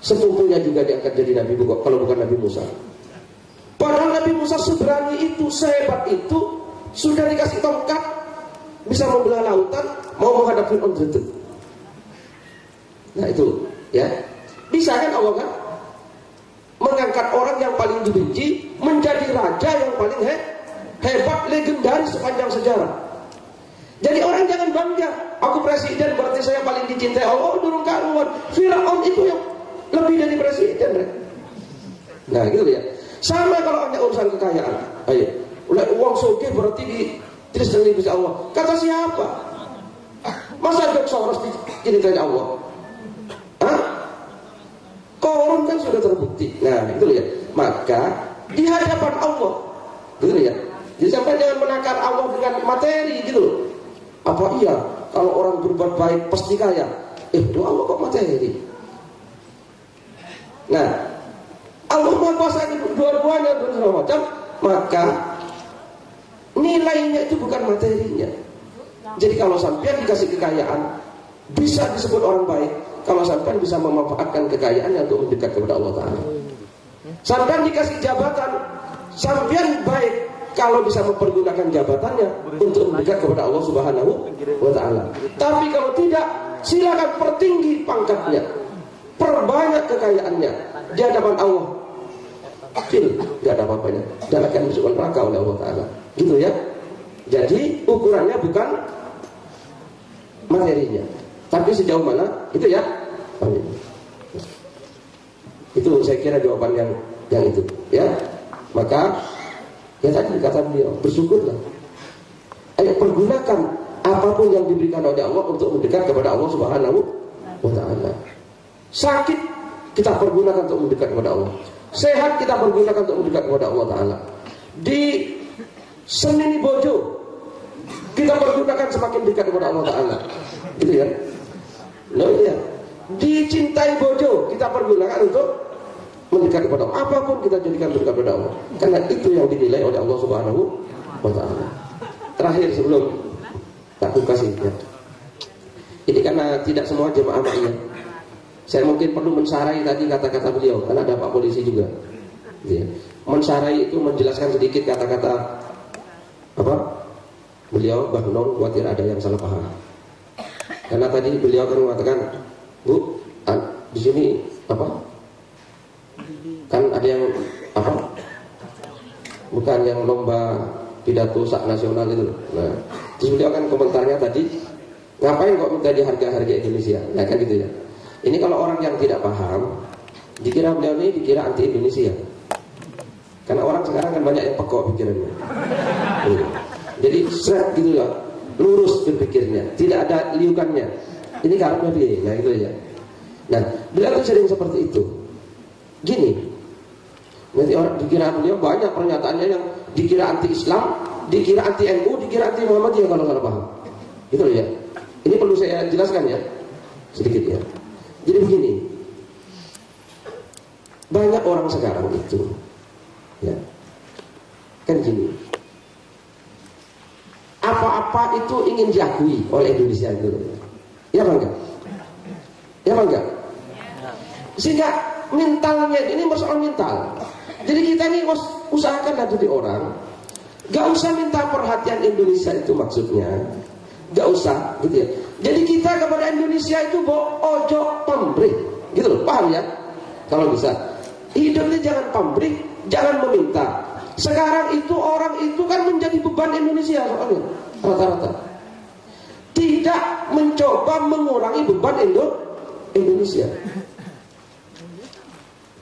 sepupunya juga diangkat jadi nabi kalau bukan Nabi Musa. Padahal Nabi Musa seberani itu, sehebat itu, sudah dikasih tongkat, bisa membelah lautan, mau menghadap Fir'aun Nah itu, ya. Bisa kan Allah kan? mengangkat orang yang paling dibenci menjadi raja yang paling he hebat legendaris sepanjang sejarah. Jadi orang jangan bangga, aku presiden berarti saya paling dicintai Allah, oh, durung karuan. Firaun itu yang lebih dari presiden. Nah gitu ya. Sama kalau hanya urusan kekayaan. Ayo, oleh uang soge berarti di terus dari Allah. Kata siapa? Masa George Soros dicintai Allah? Korun kan sudah terbukti. Nah, itu ya. Maka di hadapan Allah, gitu ya. Jadi sampai jangan menakar Allah dengan materi gitu Apa iya kalau orang berbuat baik pasti kaya? Eh, itu Allah kok materi. Nah, Allah mau kuasa dua-duanya dan macam, maka nilainya itu bukan materinya. Jadi kalau sampai dikasih kekayaan, bisa disebut orang baik, kalau sampai bisa memanfaatkan kekayaannya untuk mendekat kepada Allah Ta'ala. Sampai dikasih jabatan, sampai baik kalau bisa mempergunakan jabatannya untuk mendekat kepada Allah Subhanahu wa taala. Tapi kalau tidak, silakan pertinggi pangkatnya. Perbanyak kekayaannya di hadapan Allah. Kecil, tidak ada apa-apanya. Dan akan masuk neraka oleh Allah taala. Gitu ya. Jadi ukurannya bukan materinya. Tapi sejauh mana? Itu ya. Itu saya kira jawaban yang yang itu, ya. Maka ya tadi kata beliau, bersyukurlah. Ayo pergunakan apa pun yang diberikan oleh Allah untuk mendekat kepada Allah Subhanahu wa taala. Sakit kita pergunakan untuk mendekat kepada Allah. Sehat kita pergunakan untuk mendekat kepada Allah taala. Di seni bojo kita pergunakan semakin dekat kepada Allah taala. Gitu ya. Loh iya. Dicintai bojo kita pergunakan untuk mendekat kepada Allah. Apa pun kita jadikan mendekat kepada Allah. Karena itu yang dinilai oleh Allah Subhanahu wa taala. Terakhir sebelum tak kasih ya. Ini karena tidak semua jemaah maknya. Saya mungkin perlu mensarai tadi kata-kata beliau karena ada Pak Polisi juga. Ya. Mensarai itu menjelaskan sedikit kata-kata apa? Beliau Non khawatir ada yang salah paham. Karena tadi beliau kan mengatakan, Bu, di sini apa? Kan ada yang apa? Bukan yang lomba pidato sak nasional itu. Nah, terus beliau kan komentarnya tadi, ngapain kok minta di harga-harga Indonesia? Ya kan gitu ya. Ini kalau orang yang tidak paham, dikira beliau ini dikira anti Indonesia. Karena orang sekarang kan banyak yang pekok pikirannya. Iya. Jadi seret gitu ya lurus berpikirnya, tidak ada liukannya. Ini karena dia, nah itu ya. Nah, beliau tuh sering seperti itu. Gini, Nanti orang dikira beliau banyak pernyataannya yang dikira anti Islam, dikira anti NU, dikira anti Muhammadiyah kalau salah paham. Itu loh ya. Ini perlu saya jelaskan ya, sedikit ya. Jadi begini, banyak orang sekarang itu, ya, kan gini, apa-apa itu ingin diakui oleh Indonesia itu, ya bangga, ya bangga. Sehingga mentalnya ini masalah mental. Jadi kita ini usahakan jadi orang, gak usah minta perhatian Indonesia itu maksudnya, gak usah gitu ya. Jadi kita kepada Indonesia itu bawa ojo pemberi, gitu loh, paham ya? Kalau bisa, hidupnya jangan pemberi, jangan meminta. Sekarang itu orang itu kan menjadi beban Indonesia soalnya rata-rata. Tidak mencoba mengurangi beban Indo Indonesia.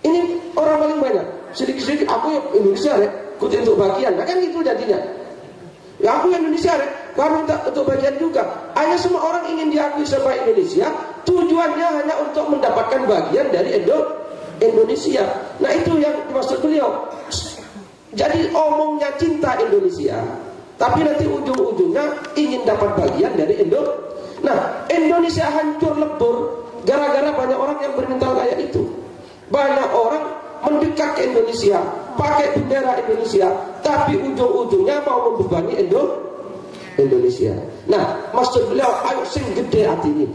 Ini orang paling banyak sedikit-sedikit aku Indonesia rek ikut untuk bagian nah, kan gitu jadinya ya aku Indonesia rek kamu minta untuk bagian juga. Hanya semua orang ingin diakui sebagai Indonesia. Tujuannya hanya untuk mendapatkan bagian dari Indo Indonesia. Nah itu yang dimaksud beliau. Jadi omongnya cinta Indonesia tapi nanti ujung-ujungnya ingin dapat bagian dari Indo. Nah Indonesia hancur lebur gara-gara banyak orang yang bermental kayak itu. Banyak orang mendekat ke Indonesia, pakai bendera Indonesia, tapi ujung-ujungnya mau membebani Indo Indonesia. Nah, maksud beliau, ayo sing gede hati ini.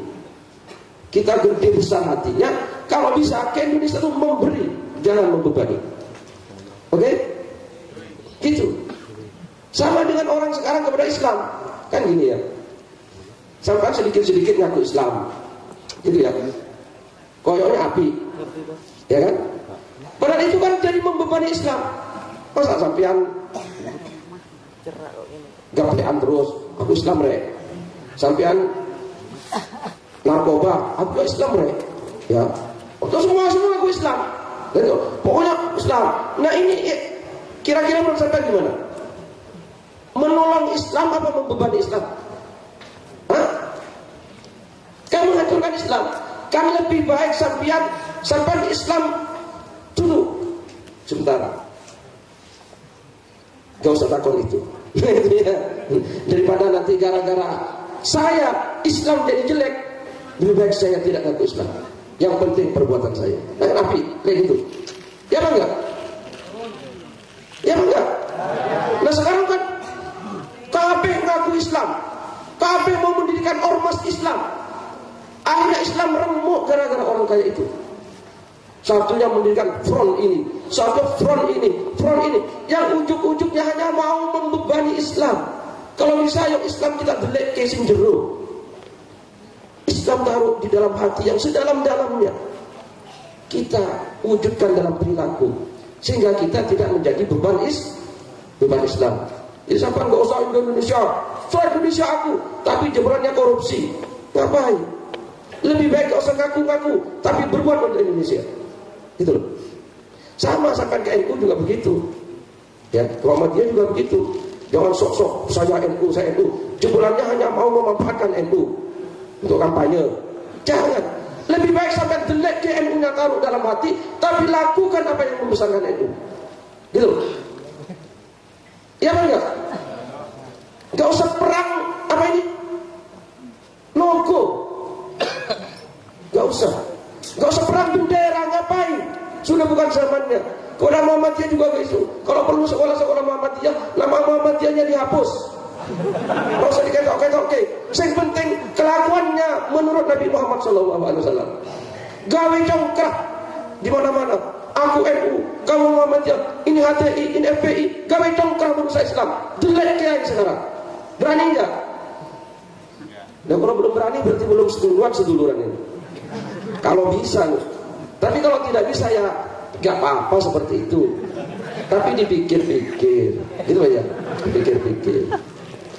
Kita gede besar hatinya, kalau bisa ke Indonesia itu memberi, jangan membebani. Oke? Okay? Gitu. Sama dengan orang sekarang kepada Islam. Kan gini ya. Sampai sedikit-sedikit ngaku Islam. Gitu ya. Koyoknya api. Ya kan? Padahal itu kan jadi membebani Islam. Masa sampean gapean terus, aku Islam rek. Sampean narkoba, aku Islam rek. Ya. Untuk semua semua aku Islam. Gitu. Pokoknya Islam. Nah ini kira-kira menurut saya gimana? Menolong Islam apa membebani Islam? Hah? Kan menghancurkan Islam. Kan lebih baik sampean sampai Islam Dulu sementara. Gak usah takut itu. Daripada nanti gara-gara saya Islam jadi jelek, lebih baik saya tidak ngaku Islam. Yang penting perbuatan saya. Nah, kayak gitu. Ya apa enggak? Ya apa enggak? Nah sekarang kan KB ngaku Islam. KB mau mendirikan ormas Islam. Akhirnya Islam remuk gara-gara orang kayak itu. Satunya mendirikan front ini, satu front ini, front ini. Yang ujuk-ujuknya hanya mau membebani Islam. Kalau bisa yuk Islam kita delek casing jeruk. Islam taruh di dalam hati yang sedalam-dalamnya. Kita wujudkan dalam perilaku. Sehingga kita tidak menjadi beban is, beban Islam. Jadi sampai nggak usah Indonesia, saya Indonesia aku, tapi jebrannya korupsi. Ngapain? Lebih baik gak usah ngaku-ngaku, tapi berbuat untuk Indonesia. Gitu loh. Sama sampai ke NU juga begitu. Ya, Muhammadiyah juga begitu. Jangan sok-sok saya NU, saya NU. Jebolannya hanya mau memanfaatkan NU untuk kampanye. Jangan. Lebih baik sampai jelek ke NU-nya taruh dalam hati, tapi lakukan apa yang membesarkan NU. Gitu. Ya enggak? Enggak usah perang apa ini? Logo. Enggak usah. Gak usah perang ngapain? Sudah bukan zamannya. Kalau Muhammadiyah juga begitu. Kalau perlu sekolah-sekolah Muhammadiyah, nama Muhammadiyahnya dihapus. Gak usah diketok-ketok. Oke. Yang penting kelakuannya menurut Nabi Muhammad SAW. Gawe congkak di mana-mana. Aku NU, kamu Muhammadiyah, ini HTI, ini FPI, gawe congkak merusak Islam. Jelek kayak sekarang. Berani enggak? Nah kalau belum berani berarti belum seduluran seduluran ini. Kalau bisa Tapi kalau tidak bisa ya nggak apa-apa seperti itu. Tapi dipikir-pikir, gitu ya, dipikir-pikir.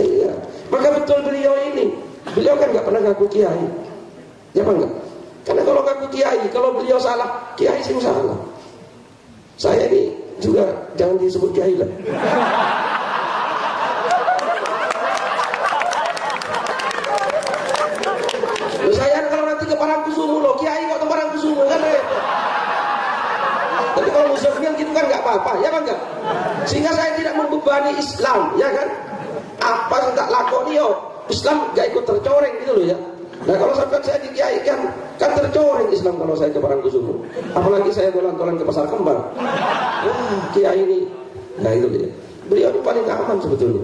Iya. Maka betul beliau ini, beliau kan nggak pernah ngaku kiai, ya apa enggak? Karena kalau ngaku kiai, kalau beliau salah, kiai sih salah. Saya ini juga jangan disebut kiai lah. kusumu loh kiai kok tembarang kusumu kan kalau nggak apa-apa, ya kan enggak? Sehingga saya tidak membebani Islam, ya kan? Apa yang tak lakoni yo, Islam gak ikut tercoreng gitu loh ya. Nah kalau sampai saya dikiai kan, kan tercoreng Islam kalau saya ke Parangkusumo. Apalagi saya tolan-tolan ke pasar kembang. Wah, kiai ini. Nah itu dia. Beliau ini paling aman sebetulnya.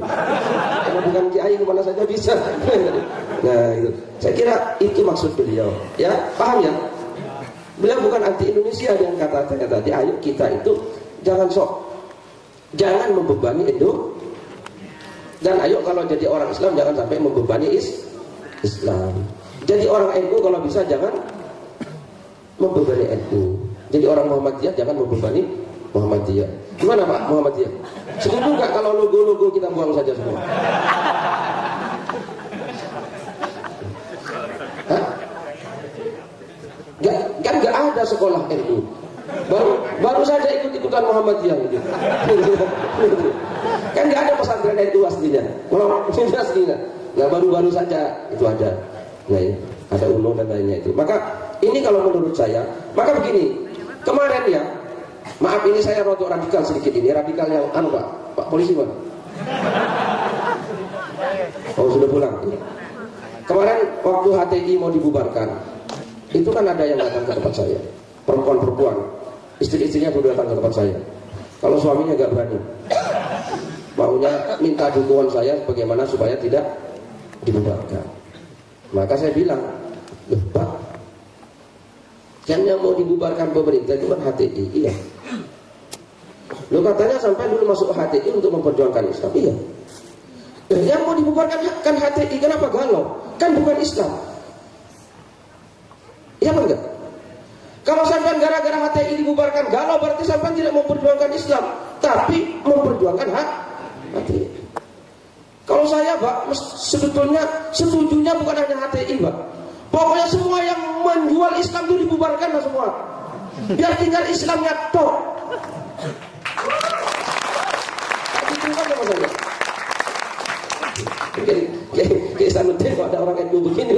Karena bukan kiai ke mana saja bisa. nah itu. Saya kira itu maksud beliau. Ya, paham ya? Beliau bukan anti Indonesia dengan kata-kata tadi. Ayo kita itu jangan sok jangan membebani Indo dan ayo kalau jadi orang Islam jangan sampai membebani is Islam. Jadi orang NU kalau bisa jangan membebani NU. Jadi orang Muhammadiyah jangan membebani Muhammadiyah. Gimana Pak Muhammadiyah? Setuju nggak kalau logo-logo kita buang saja semua? Hah? Gak, kan nggak ada sekolah NU. Baru baru saja ikut-ikutan Muhammadiyah gitu. kan nggak ada pesantren NU aslinya. Kalau aslinya, nggak baru-baru saja itu ada. Nah, ini, ada UNO dan lainnya itu. Maka ini kalau menurut saya, maka begini. Kemarin ya, maaf ini saya rotok radikal sedikit ini, radikal yang anu Pak, Pak polisi Pak. Oh sudah pulang. Kemarin waktu HTI mau dibubarkan, itu kan ada yang datang ke tempat saya, perempuan-perempuan, istri-istrinya sudah datang ke tempat saya. Kalau suaminya gak berani, maunya minta dukungan saya bagaimana supaya tidak dibubarkan. Maka saya bilang, loh Pak, kan yang mau dibubarkan pemerintah itu kan HTI, iya. Lo katanya sampai dulu masuk HTI untuk memperjuangkan Islam, iya. Yang mau dibubarkan kan HTI, kenapa galau? Kan bukan Islam. Iya apa enggak? Kalau sampai gara-gara HTI dibubarkan galau berarti sampai tidak memperjuangkan Islam, tapi memperjuangkan hak HTI. Kalau saya, Pak, sebetulnya setujunya bukan hanya HTI, Pak. Pokoknya semua yang menjual Islam itu dibubarkan lah semua. Biar tinggal Islamnya tok. Kayak Isanuddin kalau ada orang NU begini.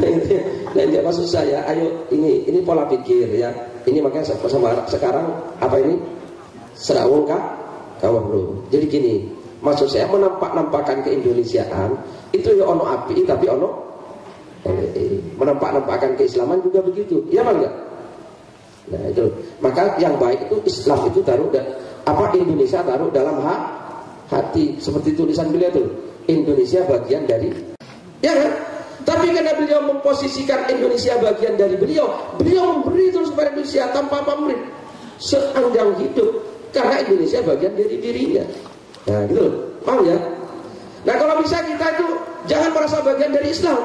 Nah, ini maksud saya, ayo ini ini pola pikir ya. Ini makanya sama sekarang apa ini? Serawung kah? Kawan bro. Jadi gini, maksud saya menampak-nampakkan keindonesiaan itu ya ono api tapi ono eh, menampak-nampakkan keislaman juga begitu ya bang nah itu maka yang baik itu Islam itu taruh dan apa Indonesia taruh dalam hak hati seperti tulisan beliau itu Indonesia bagian dari ya kan tapi karena beliau memposisikan Indonesia bagian dari beliau beliau memberi terus kepada Indonesia tanpa pamrih sepanjang hidup karena Indonesia bagian dari dirinya Nah gitu loh, paham ya? Nah kalau bisa kita itu jangan merasa bagian dari Islam.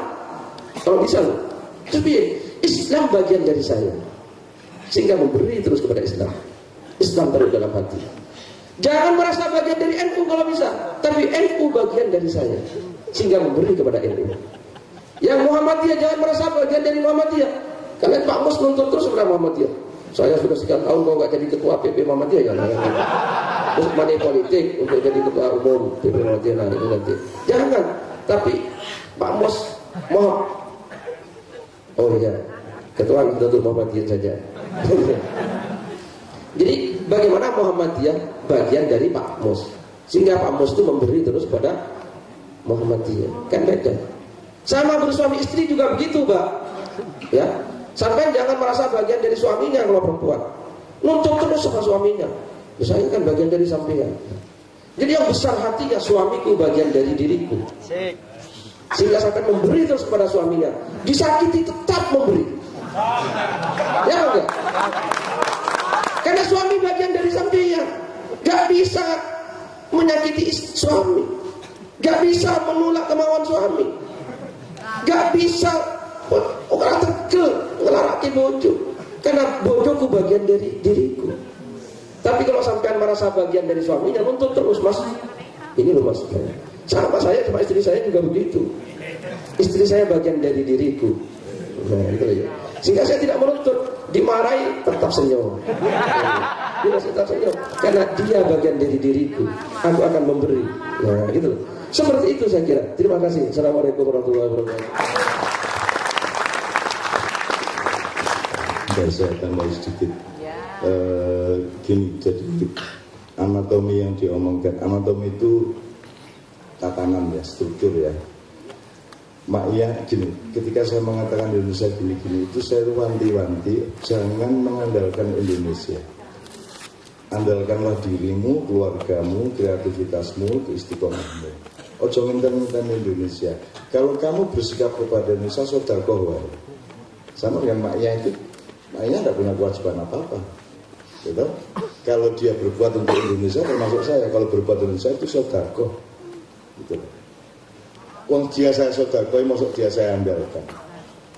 Kalau bisa. Tapi Islam bagian dari saya. Sehingga memberi terus kepada Islam. Islam taruh dalam hati. Jangan merasa bagian dari NU kalau bisa. Tapi NU bagian dari saya. Sehingga memberi kepada NU. Yang Muhammadiyah jangan merasa bagian dari Muhammadiyah. Karena Pak Mus nuntut terus kepada Muhammadiyah. Saya sudah sekian tahun mau nggak jadi ketua PP Muhammadiyah ya. Terus money politik untuk jadi ketua umum PP Muhammadiyah nah, itu nanti. Jangan. Tapi Pak Mus mohon. Oh iya. Ketua Nahdlatul Muhammadiyah saja. Jadi bagaimana Muhammadiyah bagian dari Pak Mus sehingga Pak Mus itu memberi terus pada Muhammadiyah kan beda sama bersuami istri juga begitu Mbak ya. Sampai jangan merasa bagian dari suaminya kalau perempuan. Nuntut terus sama suaminya. Saya kan bagian dari sampean jadi yang besar hatinya suamiku bagian dari diriku. Sehingga sampai memberi terus kepada suaminya. Disakiti tetap memberi. Ya enggak karena suami bagian dari sampean gak bisa menyakiti suami. Gak bisa menolak kemauan suami gak bisa. Orang tegel ngelaraki bojo. Karena bojoku bagian dari diriku. Tapi kalau sampean merasa bagian dari suaminya nuntut terus mas ini loh mas. Sama saya sama istri saya juga begitu. Istri saya bagian dari diriku. Nah itu ya. Sehingga saya tidak menuntut. Dimarahi tetap senyum. Dia tetap senyum. Karena dia bagian dari diriku. Aku akan memberi. Nah gitu seperti itu saya kira. Terima kasih. Assalamualaikum warahmatullahi wabarakatuh.
Dan saya tambah sedikit. Eh, gini jadi anatomi yang diomongkan. Anatomi itu tatanan ya struktur ya. Mak ya gini, ketika saya mengatakan Indonesia gini-gini itu saya wanti-wanti jangan mengandalkan Indonesia. Andalkanlah dirimu, keluargamu, kreativitasmu, keistiqomahmu. Ojo minta-minta Indonesia. Kalau kamu bersikap kepada Indonesia, sodakoh wae. Sama dengan Mak Ya itu, Mak Ya tidak punya kewajiban apa-apa. Gitu? Kalau dia berbuat untuk Indonesia, termasuk saya, kalau berbuat untuk Indonesia itu sodakoh. Gitu. Wong dia saya sodakoi, masuk dia saya andalkan.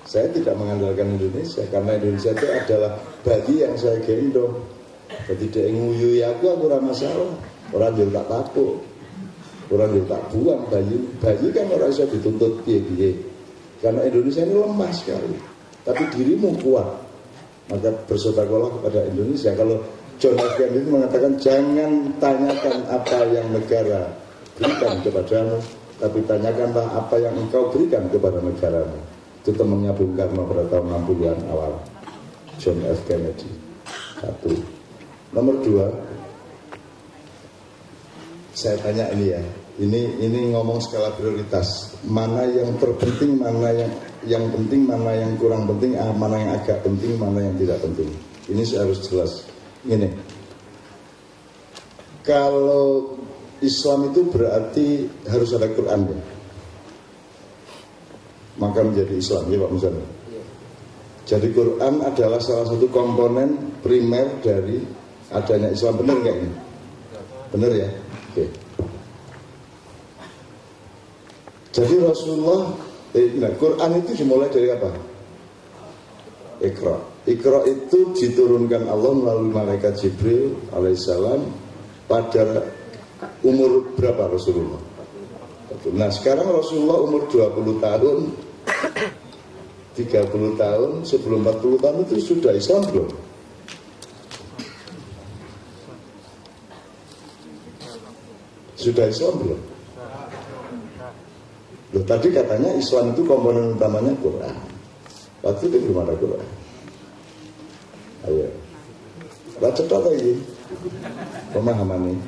Saya tidak mengandalkan Indonesia karena Indonesia itu adalah bayi yang saya gendong. Jadi dia nguyui aku, aku ramah masalah. Orang dia tak takut, orang dia tak buang bayi. Bayi kan orang bisa dituntut piye piye. Karena Indonesia ini lemah sekali. Tapi dirimu kuat. Maka bersodakolah kepada Indonesia. Kalau John F. Kennedy mengatakan jangan tanyakan apa yang negara berikan kepadamu, tapi tanyakanlah apa yang engkau berikan kepada negaramu. Itu temannya Bung Karno pada tahun 60-an awal. John F. Kennedy. Satu. Nomor dua, saya tanya ini ya, ini ini ngomong skala prioritas. Mana yang terpenting, mana yang yang penting, mana yang kurang penting, ah, mana yang agak penting, mana yang tidak penting. Ini harus jelas. Ini. Kalau Islam itu berarti harus ada Quran ya. Maka menjadi Islam ya Pak Musana. Jadi Quran adalah salah satu komponen primer dari adanya Islam benar nggak ini? Benar ya? Oke. Jadi Rasulullah, eh, nah, Quran itu dimulai dari apa? Iqra. Iqra itu diturunkan Allah melalui malaikat Jibril alaihissalam pada umur berapa Rasulullah? Nah sekarang Rasulullah umur 20 tahun 30 tahun sebelum 40 tahun itu sudah Islam belum? Sudah Islam belum? Loh, tadi katanya Islam itu komponen utamanya Quran. Waktu itu belum ada Quran. Ayo. Baca lagi pemahaman ini.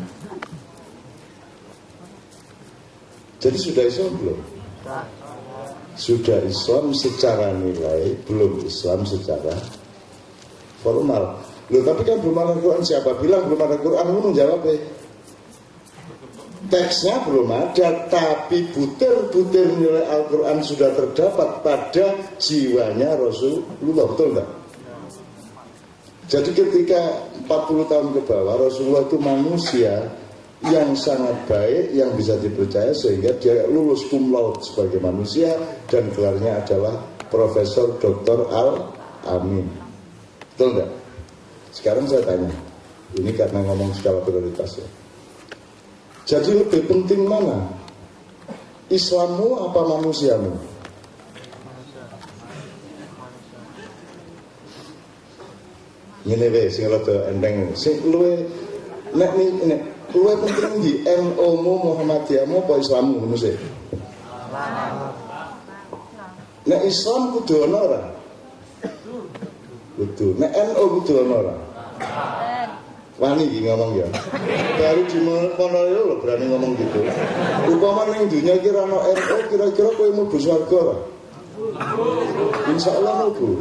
Jadi sudah Islam belum? Sudah Islam secara nilai, belum Islam secara formal. Loh tapi kan belum ada Quran, siapa bilang belum ada Quran? Kamu jawab ya. Teksnya belum ada, tapi butir-butir nilai Al-Quran sudah terdapat pada jiwanya Rasulullah, betul enggak? Jadi ketika 40 tahun ke bawah Rasulullah itu manusia yang sangat baik yang bisa dipercaya sehingga dia lulus cum laude sebagai manusia dan gelarnya adalah Profesor Dr. Al Amin. Betul enggak? Sekarang saya tanya, ini karena ngomong skala prioritas ya. Jadi lebih penting mana? Islammu apa manusiamu? Ini weh sing rada enteng. Sing luwe nek ini luwe penting di NU mu Muhammadiyahmu apa Islammu ngono sih. Nek Islam kudu ana ora? Kudu. Nek NU kudu ana ora? Wani iki ngomong ya. Baru di Ponorogo lho berani ngomong gitu. Upama ning dunia kira ana NU kira-kira kowe mlebu swarga ora? Insyaallah mlebu.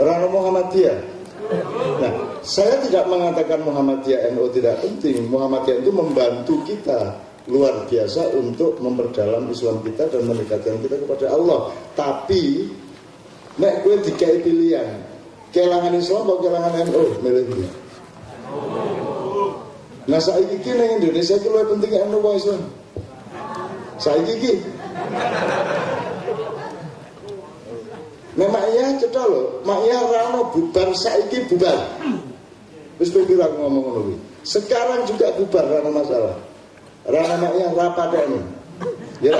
Ora Muhammadiyah. Nah, saya tidak mengatakan Muhammadiyah NU tidak penting. Muhammadiyah itu membantu kita luar biasa untuk memperdalam Islam kita dan mendekatkan kita kepada Allah. Tapi, nek gue dikai pilihan, kelangan Islam atau kelangan NU, milih ini. Nah, saya ini ning Indonesia itu lebih penting NU apa Islam? Saya ini Nah mak iya cetok lho, rano bubar saiki bubar. Wis kowe ngomong ngono Sekarang juga bubar rano masalah. Rano mak iya rapadane. Ya.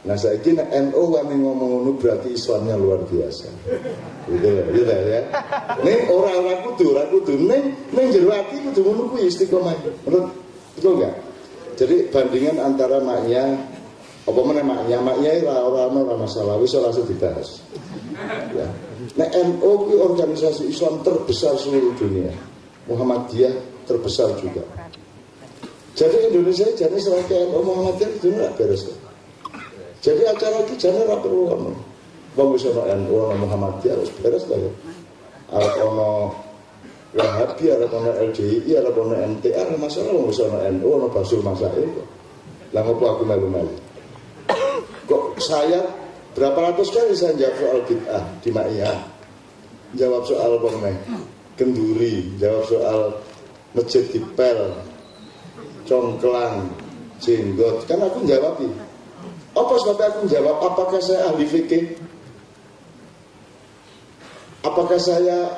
Nah saiki nek NU wani ngomong ngono berarti Islamnya luar biasa. Gitu ya, gitu ya. Ning ora ora kudu, ora kudu ning ning jero ati kudu istiqomah. Menurut betul enggak? Jadi bandingan antara maknya apa mana maknya maknya ora ora ora masalah wis ora dibahas. Ya. Nah NU organisasi Islam terbesar seluruh dunia. Muhammadiyah terbesar juga. Jadi Indonesia jadi serangkaian NU Muhammadiyah itu nggak beres. Jadi acara itu jangan rapi ulama. Wong wis ana NU ana Muhammadiyah harus beres lah ya. Arep Wahabi, arep ana LDI, arep MTA, masalah wong wis NU, ana Basul Masail. Lah ngopo aku melu-melu. Kok saya berapa ratus kali saya jawab soal bid'ah di Ma'iyah. Jawab soal pemeh, kenduri, jawab soal masjid di Pel, congklang, jenggot. Kan aku jawab Apa sebabnya aku jawab? Apakah saya ahli fikih? Apakah saya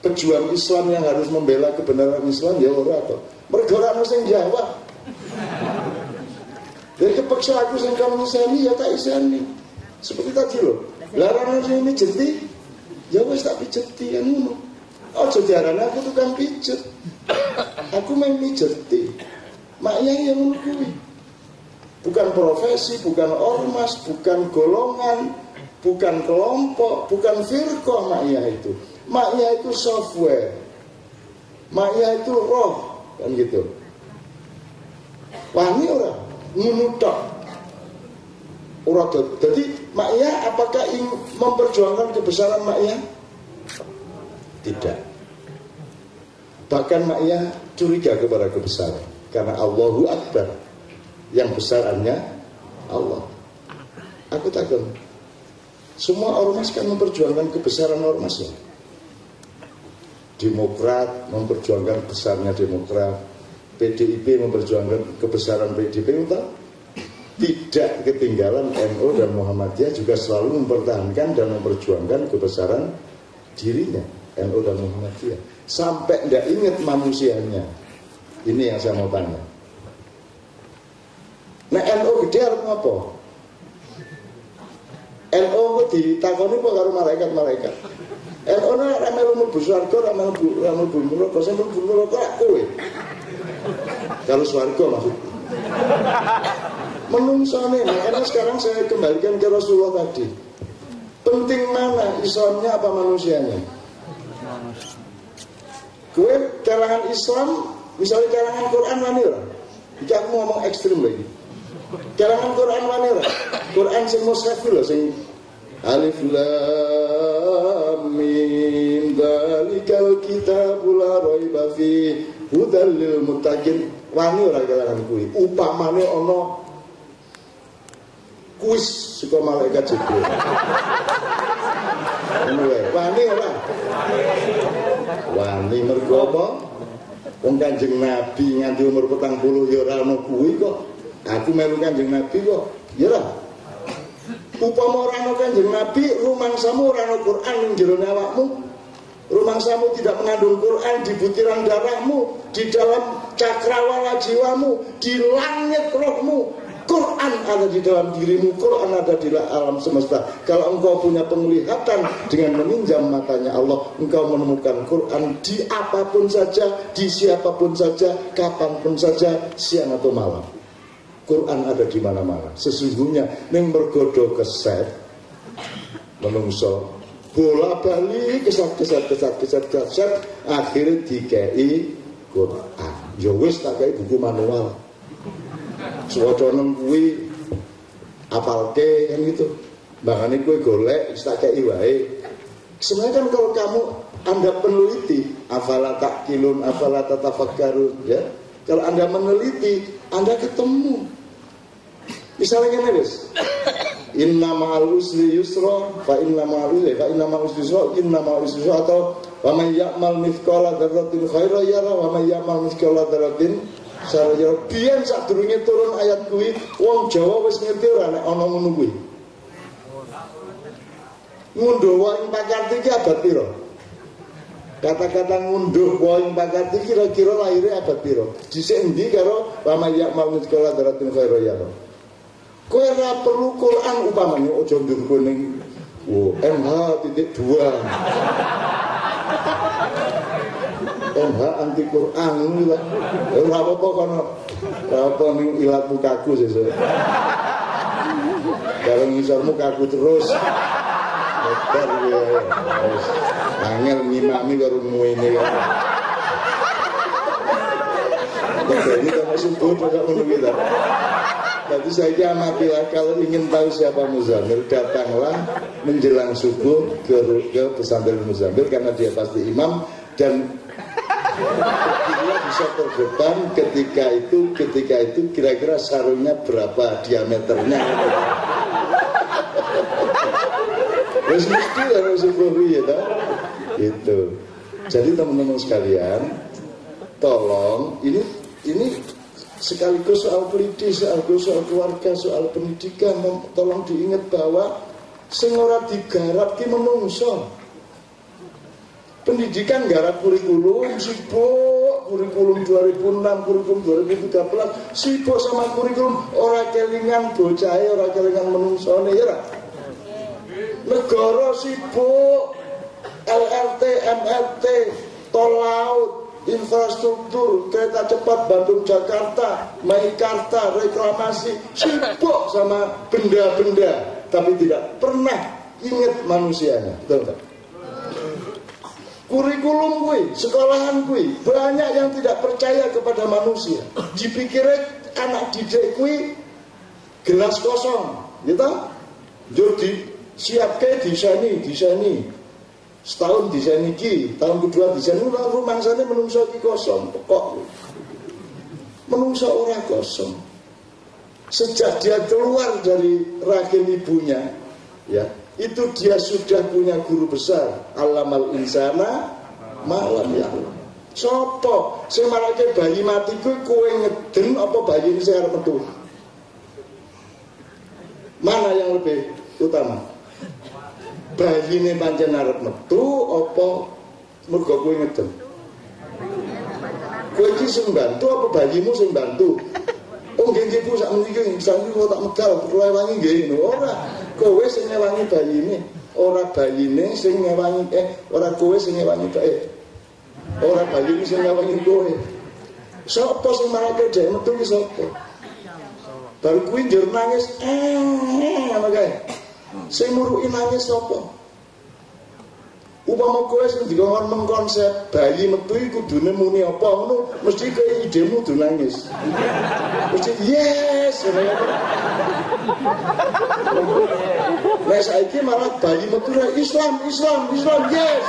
pejuang Islam yang harus membela kebenaran Islam? Ya ora atau mereka orang sing jawab. Jadi kepeksa aku sing kamu isani ya tak isani. Seperti tadi loh. Larangan sing ini jeti ya wes tak pijeti kan ngono. Oh jadi aku tukang pijet aku main pijeti maknya yang ngono bukan profesi bukan ormas bukan golongan bukan kelompok, bukan firqah maknya itu. Maknya itu software. Maknya itu roh, kan gitu. Wani ora ngunutok. Ora jadi maknya apakah ingin memperjuangkan kebesaran maknya? Tidak. Bahkan maknya curiga kepada kebesaran karena Allahu Akbar yang besarannya Allah. Aku takut. Semua ormas kan memperjuangkan kebesaran ormasnya. Demokrat memperjuangkan besarnya Demokrat, PDIP memperjuangkan kebesaran PDIP, entah tidak ketinggalan NU dan Muhammadiyah juga selalu mempertahankan dan memperjuangkan kebesaran dirinya NU dan Muhammadiyah. Sampai tidak ingat manusianya. Ini yang saya mau tanya nah NU gede harus apa? NO ku ditakoni kok karo malaikat-malaikat. NO nek ora melu mlebu swarga, ora melu mlebu neraka, sing mlebu neraka lak kowe. Kalau swarga maksud. Menungsane, makanya sekarang saya kembalikan ke Rasulullah tadi. Penting mana Islamnya apa manusianya? Kue kalangan Islam, misalnya kalangan Quran mana Jika aku ngomong ekstrim lagi. Kalangan Quran mana Quran sing mushaf lho sing Alif Lam Mim. Dalikal kitabul la raiba fi hudal lil muttaqin. Wani ora kalangan kuwi? Upamane ana kuis saka malaikat Jibril. Wani ora? Wani mergo apa? Wong Kanjeng Nabi nganti umur 40 ya ora ana kuwi kok Aku melu Kanjeng Nabi kok. Ya lah. Upama ora ana Kanjeng Nabi, rumangsamu ora ana Quran jero awakmu. Rumangsamu tidak mengandung Quran di butiran darahmu, di dalam cakrawala jiwamu, di langit rohmu. Quran ada di dalam dirimu, Quran ada di alam semesta. Kalau engkau punya penglihatan dengan meminjam matanya Allah, engkau menemukan Quran di apa pun saja, di siapa pun saja, kapan pun saja, siang atau malam. Quran ada di mana-mana. Sesungguhnya neng mergodo keset menungso bola bali kesat kesat kesat kesat kesat akhirnya dikei Quran. Ya tak kei buku manual. Suwaca nang kuwi apalke kan gitu. Makanya kue golek tak kei wae. Sebenarnya kan kalau kamu anda peneliti, afala tak kilun, afala tatafakkarun, ya. Kalau anda meneliti, anda ketemu Misalnya guys, Inna ma'al usri fa inna ma'al usri fa inna ma'al usri yusra inna ma'al usri atau wa man ya'mal mithqala dzarratin khairan yara wa man ya'mal mithqala dzarratin syarran yara. Biyen sadurunge turun ayat kuwi wong Jawa wis ngerti ora nek ana. Ngunduh wae pakar iki abad pira? Kata-kata ngunduh poin pakar iki kira-kira lahirnya abad pira? Dhisik endi karo wa man ya'mal mithqala dzarratin khairan yara. Kowe ora perlu Quran upamanya aja ndungku ning oh, MH titik dua. MH anti Quran ngono lah. Ora apa-apa kono. Ora apa ning ilat mukaku sesuk. Bareng ngisor mukaku terus. Akbar ya. Wis angel ngimami karo ngene kok. Kok ini kan subuh kok ngono ta. Jadi saya amatilah kalau ingin tahu siapa Muzamil datanglah menjelang subuh ke, ke pesantren Muzamil karena dia pasti imam dan dia bisa terdepan ketika itu ketika itu kira-kira sarungnya berapa diameternya Terus mesti subuh ya itu jadi teman-teman sekalian tolong ini ini sekaligus soal politis, sekaligus soal keluarga, soal pendidikan, tolong diingat bahwa sing digarap ki menungso. Pendidikan garap kurikulum sibuk kurikulum 2006, kurikulum 2013 sibuk sama kurikulum ora kelingan bocah ora kelingan menungsone ya Negara sibuk LRT, MRT, tol laut, infrastruktur kereta cepat Bandung Jakarta, Maikarta, reklamasi, sibuk sama benda-benda, tapi tidak pernah ingat manusianya. Betul tak? Kurikulum kui, sekolahan kui, banyak yang tidak percaya kepada manusia. Dipikirnya anak didik kui gelas kosong, gitu? Jadi siap ke desaini, desaini, setahun desain iki tahun kedua desain. Ini rumah sana menungso iki kosong pokok menungso orang kosong. Sejak dia keluar dari rahim ibunya ya itu dia sudah punya guru besar alamal insana malam ya. Sopo sing marake bayi mati kuwi kowe ngeden apa bayi ini arep metu? Mana yang lebih utama bayine pancen arep metu apa mergo kowe ngedem? Kowe iki sing bantu apa bayimu sing bantu oh nggih nggih Bu sak meniki sampe kok tak medal klewangi nggih ora. Kowe sing ngewangi bayine ora bayine sing ngewangi eh ora kowe sing ngewangi bae ora bayine sing ngewangi kowe. Sapa sing marake dhewe metu sapa? Baru kuwi njur nangis eh ngono kae Sing nangis sapa? Upama kowe sing dikon mengkonsep bayi metu iku kudune muni apa ngono, mesti ke idemu do nangis. Mesti yes. Nek saiki malah bayi metu Islam, Islam, Islam, yes.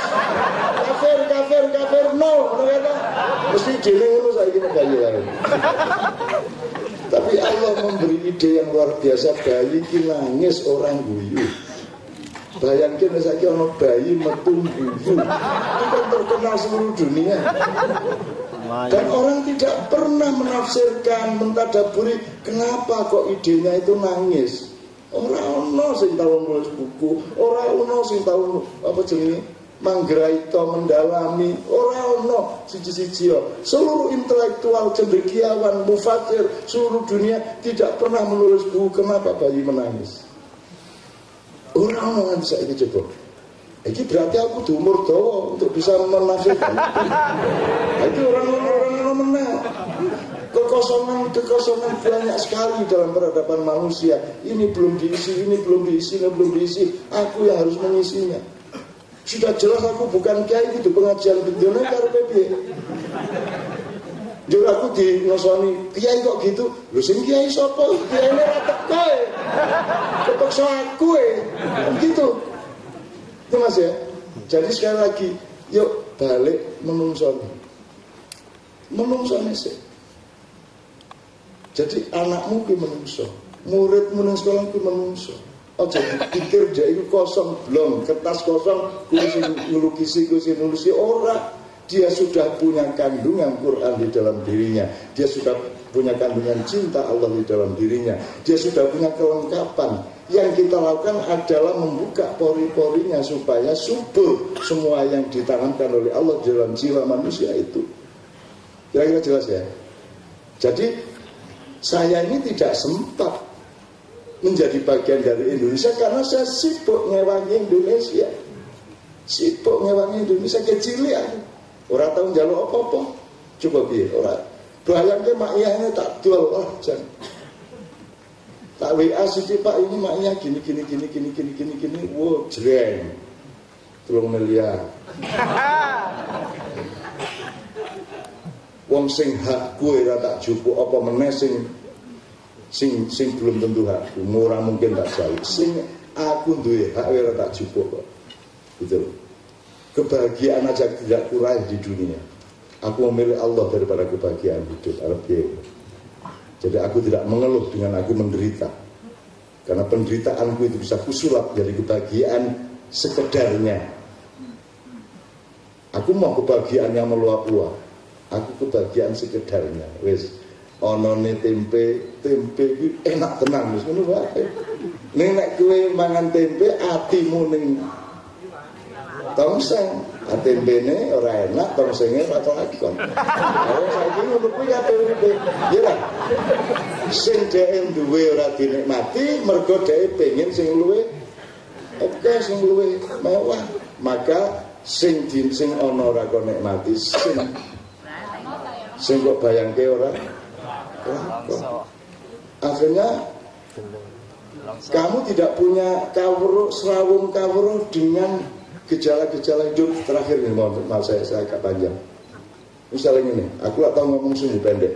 Kafir, kafir, kafir, no. Kan? Mesti dene ngono saiki nek bayi lain. Tapi Allah memberi ide yang luar biasa bayi ki nangis orang guyu. Bayangkan misalnya ono bayi metu guyu. Itu kan terkenal seluruh dunia. Dan orang tidak pernah menafsirkan, mentadaburi kenapa kok idenya itu nangis. Orang ono sing tahu nulis buku, orang ono sing tahu apa jenenge itu mendalami. No siji-siji seluruh intelektual cendekiawan mufatir seluruh dunia tidak pernah menulis buku kenapa bayi menangis. Orang no bisa ini coba. Ini berarti aku di umur tua untuk bisa menafsirkan. Itu orang orang orang menang. Kekosongan kekosongan banyak sekali dalam peradaban manusia. Ini belum diisi ini belum diisi ini belum diisi. Aku yang harus mengisinya sudah jelas aku bukan kiai itu pengajian bendino karpe piye. Jadi aku di ngosoni kiai kok gitu. Lu sing kiai sapa? Kiai ora teko. Kepeksa aku e. Gitu. Itu Mas ya. Jadi sekali lagi, yuk balik menungsoni. Menungsoni sih. Jadi anakmu ki menungso, muridmu nang sekolah menungso. Ojo pikir dia itu kosong belum kertas kosong kuisi ngelukisi kuisi nulisi orang dia sudah punya kandungan Quran di dalam dirinya. Dia sudah punya kandungan cinta Allah di dalam dirinya. Dia sudah punya kelengkapan. Yang kita lakukan adalah membuka pori-porinya supaya subur semua yang ditanamkan oleh Allah dalam jiwa manusia itu. Kira-kira jelas ya? Jadi saya ini tidak sempat menjadi bagian dari Indonesia karena saya sibuk ngewangi Indonesia. Sibuk ngewangi Indonesia kecil ya orang tahu jalur apa-apa. Coba biar orang bayangkan mak ini tak jual lah jangan tak WA sih pak ini maknya gini gini gini gini gini gini gini. Wow jreng. Telung miliar. Wong sing hak gue tak jupuk apa meneh sing sing sing belum tentu hakku murah mungkin tak jauh sing aku duwe hak ora tak jupuk kok gitu loh kebahagiaan aja tidak kurai di dunia aku memilih Allah daripada kebahagiaan hidup Arabia jadi aku tidak mengeluh dengan aku menderita. Karena penderitaanku itu bisa kusulap jadi kebahagiaan sekedarnya. Aku mau kebahagiaan yang meluap-luap. Aku kebahagiaan sekedarnya. Wes, onone tempe, tempe itu enak tenang wis ngono wae. Ning nek kowe mangan tempe atimu ning tongseng. Atembene ora enak tongsenge ora kelakon ayo saiki ngono kuwi ate uripe ya lah sing dhek duwe ora dinikmati mergo dhek pengen sing luwe oke sing luwe mewah. Maka sing din sing ana ora kok nikmati sing. Sing kok bayangke ora akhirnya kamu tidak punya kawruh serawung kawruh dengan gejala-gejala hidup. Terakhir nih mau maaf saya saya agak panjang. Misalnya ini aku gak tahu ngomong sungguh pendek.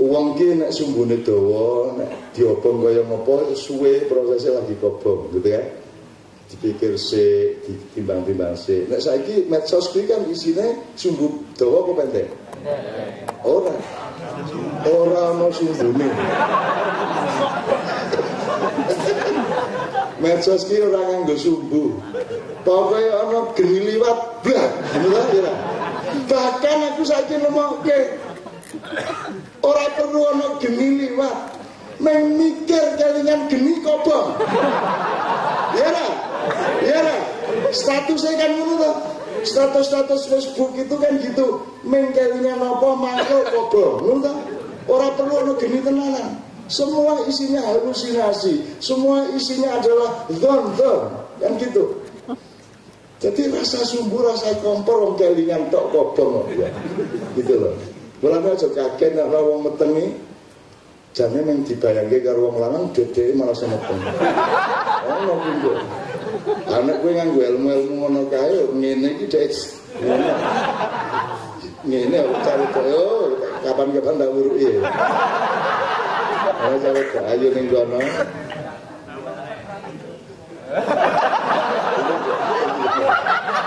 Uang ki nek sumbune dawa nek diobong kaya ngopo suwe prosesnya lagi kobong gitu ya dipikir se ditimbang-timbang se nek saiki medsos kuwi kan isine sumbu dawa apa pendek ora ora ono sumbune medsos ki ora nganggo sumbu. Pokoke ana geni liwat blak, ngono ya. Bahkan aku saiki nemokke ora perlu ana geni liwat. Meng mikir geni kobong. Ya ra? Ya ra? Statusnya kan ngono to. Status-status Facebook itu kan gitu. Meng kelingan apa mangkel kobong, ngono to. Ora perlu ana geni tenanan. Semua isinya halusinasi, semua isinya adalah zon-zon, kan gitu. Jadi rasa sumbu, rasa kompor, wong kelingan tok kobong ya. Gitu loh. Mulane aja kaget nek wong metengi jane yang dibayangke karo wong lanang dede malah semeteng. Ono kuwi. Anak gue nganggo ilmu-ilmu ngono kae ngene iki dek ngene. Ngene cari oh kapan-kapan ndak uruki. Ayo sampe ayo ning kono.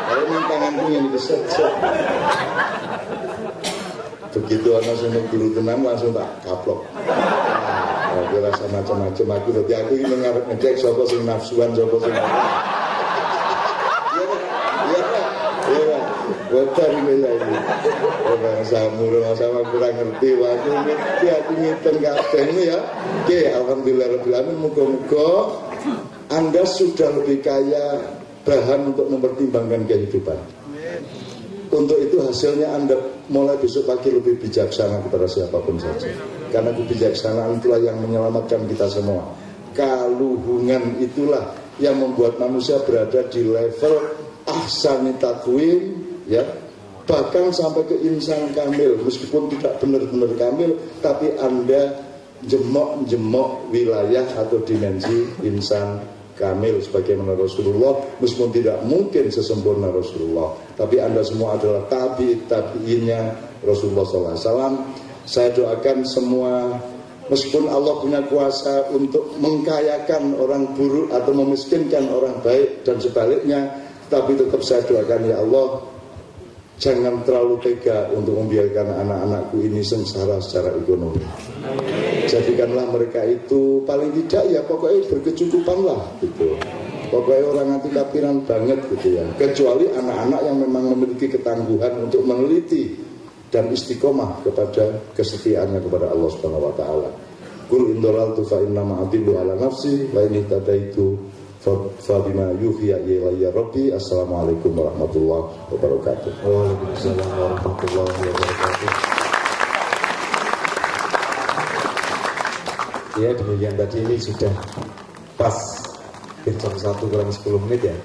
Ayo ning yang keset. Begitu ana sing guru tenang langsung tak kaplok. Aku rasa macam-macam aku tapi aku ini ngarep ngecek sapa sing nafsuan sapa sing Wetan ini lagi. Orang samu, orang sama kurang ngerti. Waktu ngerti, aku ngitung kabeh ini ya. Oke, Alhamdulillah Rabbil Alamin. Muka-muka Anda sudah lebih kaya bahan untuk mempertimbangkan kehidupan. Untuk itu hasilnya Anda mulai besok pagi lebih bijaksana kepada siapa pun saja. Karena kebijaksanaan itulah yang menyelamatkan kita semua. Kaluhungan itulah yang membuat manusia berada di level ahsani takwim ya bahkan sampai ke insan kamil meskipun tidak benar-benar kamil tapi anda jemok-jemok wilayah atau dimensi insan kamil sebagaimana Rasulullah meskipun tidak mungkin sesempurna Rasulullah tapi anda semua adalah tabi tabiinnya Rasulullah SAW saya doakan semua meskipun Allah punya kuasa untuk mengkayakan orang buruk atau memiskinkan orang baik dan sebaliknya tapi tetap saya doakan ya Allah jangan terlalu tega untuk membiarkan anak-anakku ini sengsara secara ekonomi. Jadikanlah mereka itu paling tidak ya pokoknya berkecukupan lah gitu. Pokoknya orang anti kapiran banget gitu ya. Kecuali anak-anak yang memang memiliki ketangguhan untuk meneliti dan istiqomah kepada kesetiaannya kepada Allah Subhanahu wa taala. Kul indolal tu fa inna ala nafsi wa ini itu Fabima yuhiya ilayya Rabbi. Assalamualaikum warahmatullahi wabarakatuh.
Waalaikumsalam warahmatullahi wabarakatuh. Ya demikian tadi ini sudah pas. Jam 1 kurang 10 menit ya